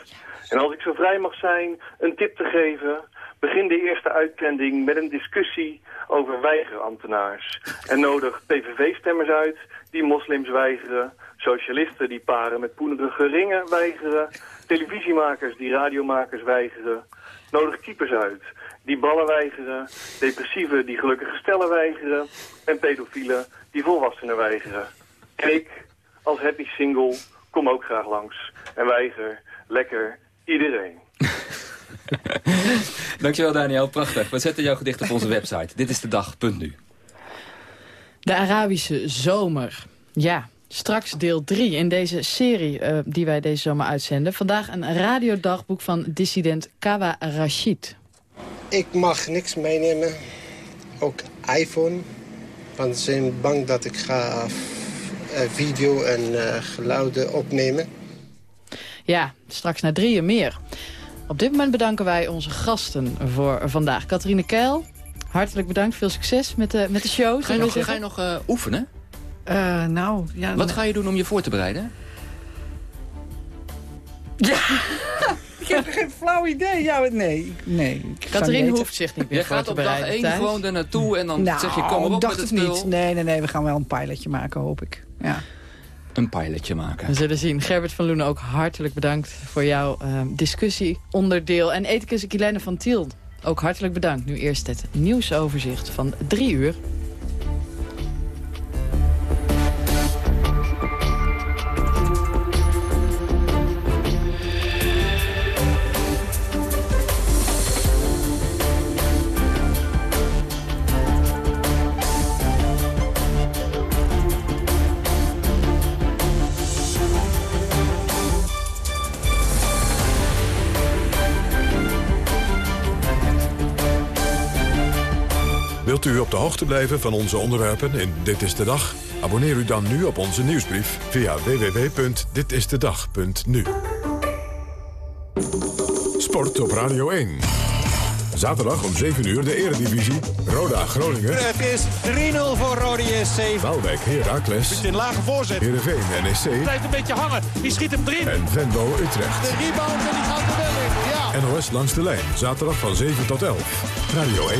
En als ik zo vrij mag zijn een tip te geven... begin de eerste uitzending met een discussie over weigerambtenaars. En nodig PVV-stemmers uit die moslims weigeren... socialisten die paren met poenerige ringen weigeren... televisiemakers die radiomakers weigeren... nodig keepers uit die ballen weigeren... depressieven die gelukkige stellen weigeren... en pedofielen die volwassenen weigeren. En ik, als happy single, kom ook graag langs... en weiger lekker iedereen. [laughs] Dankjewel Daniel, prachtig. We zetten jouw gedicht op onze website. Dit is de dag.nu. De Arabische zomer. Ja, straks deel 3 in deze serie eh, die wij deze zomer uitzenden. Vandaag een radiodagboek van dissident Kawa Rashid. Ik mag niks meenemen. Ook iPhone. Want ze zijn bang dat ik ga eh, video en eh, geluiden opnemen. Ja, straks naar drieën meer. Op dit moment bedanken wij onze gasten voor vandaag. Katrine Keil, hartelijk bedankt. Veel succes met de, met de show. Ga je nog, ga je nog eh, oefenen? Eh, nou, ja... Wat ga je doen om je voor te bereiden? [laughs] Ik heb geen flauw idee. Ja, nee, nee. Katrien hoeft zich niet meer voor gaat te op dag bereiden 1 thuis. gewoon er naartoe en dan nou, zeg je kom ik erop dacht met het het niet. Nee, nee, nee. We gaan wel een pilotje maken, hoop ik. Ja. Een pilotje maken. We zullen zien. Gerbert van Loenen ook hartelijk bedankt voor jouw eh, discussieonderdeel. En ethicus Kilene van Tiel ook hartelijk bedankt. Nu eerst het nieuwsoverzicht van drie uur. Wilt u op de hoogte blijven van onze onderwerpen in Dit is de Dag? Abonneer u dan nu op onze nieuwsbrief via www.ditistedag.nu. Sport op Radio 1. Zaterdag om 7 uur de Eredivisie. Roda Groningen. Het is 3-0 voor Rode JC. Waalwijk Heracles. In lage voorzet. Heerenveen NEC. Blijft een beetje hangen. Die schiet hem erin. En Venlo Utrecht. De rebound en die gaat er wel in. Ja. NOS langs de lijn, zaterdag van 7 tot 11. Radio 1.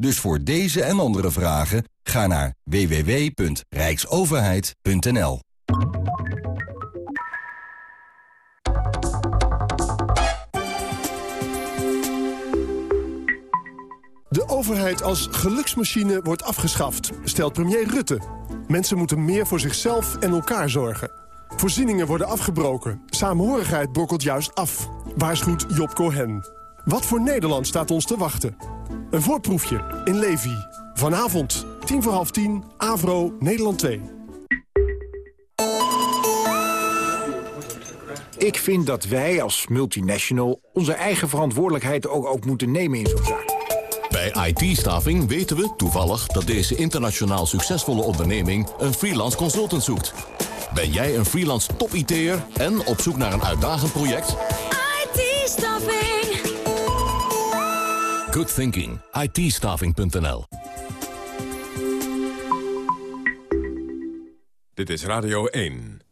Dus voor deze en andere vragen ga naar www.rijksoverheid.nl. De overheid als geluksmachine wordt afgeschaft, stelt premier Rutte. Mensen moeten meer voor zichzelf en elkaar zorgen. Voorzieningen worden afgebroken. Samenhorigheid brokkelt juist af. Waarschuwt Job Cohen. Wat voor Nederland staat ons te wachten? Een voorproefje in Levi. Vanavond, tien voor half tien, Avro, Nederland 2. Ik vind dat wij als multinational onze eigen verantwoordelijkheid ook, ook moeten nemen in zo'n zaak. Bij IT-staving weten we toevallig dat deze internationaal succesvolle onderneming een freelance consultant zoekt. Ben jij een freelance top-IT'er en op zoek naar een uitdagend project? IT-staffing. Good thinking. it Dit is Radio 1.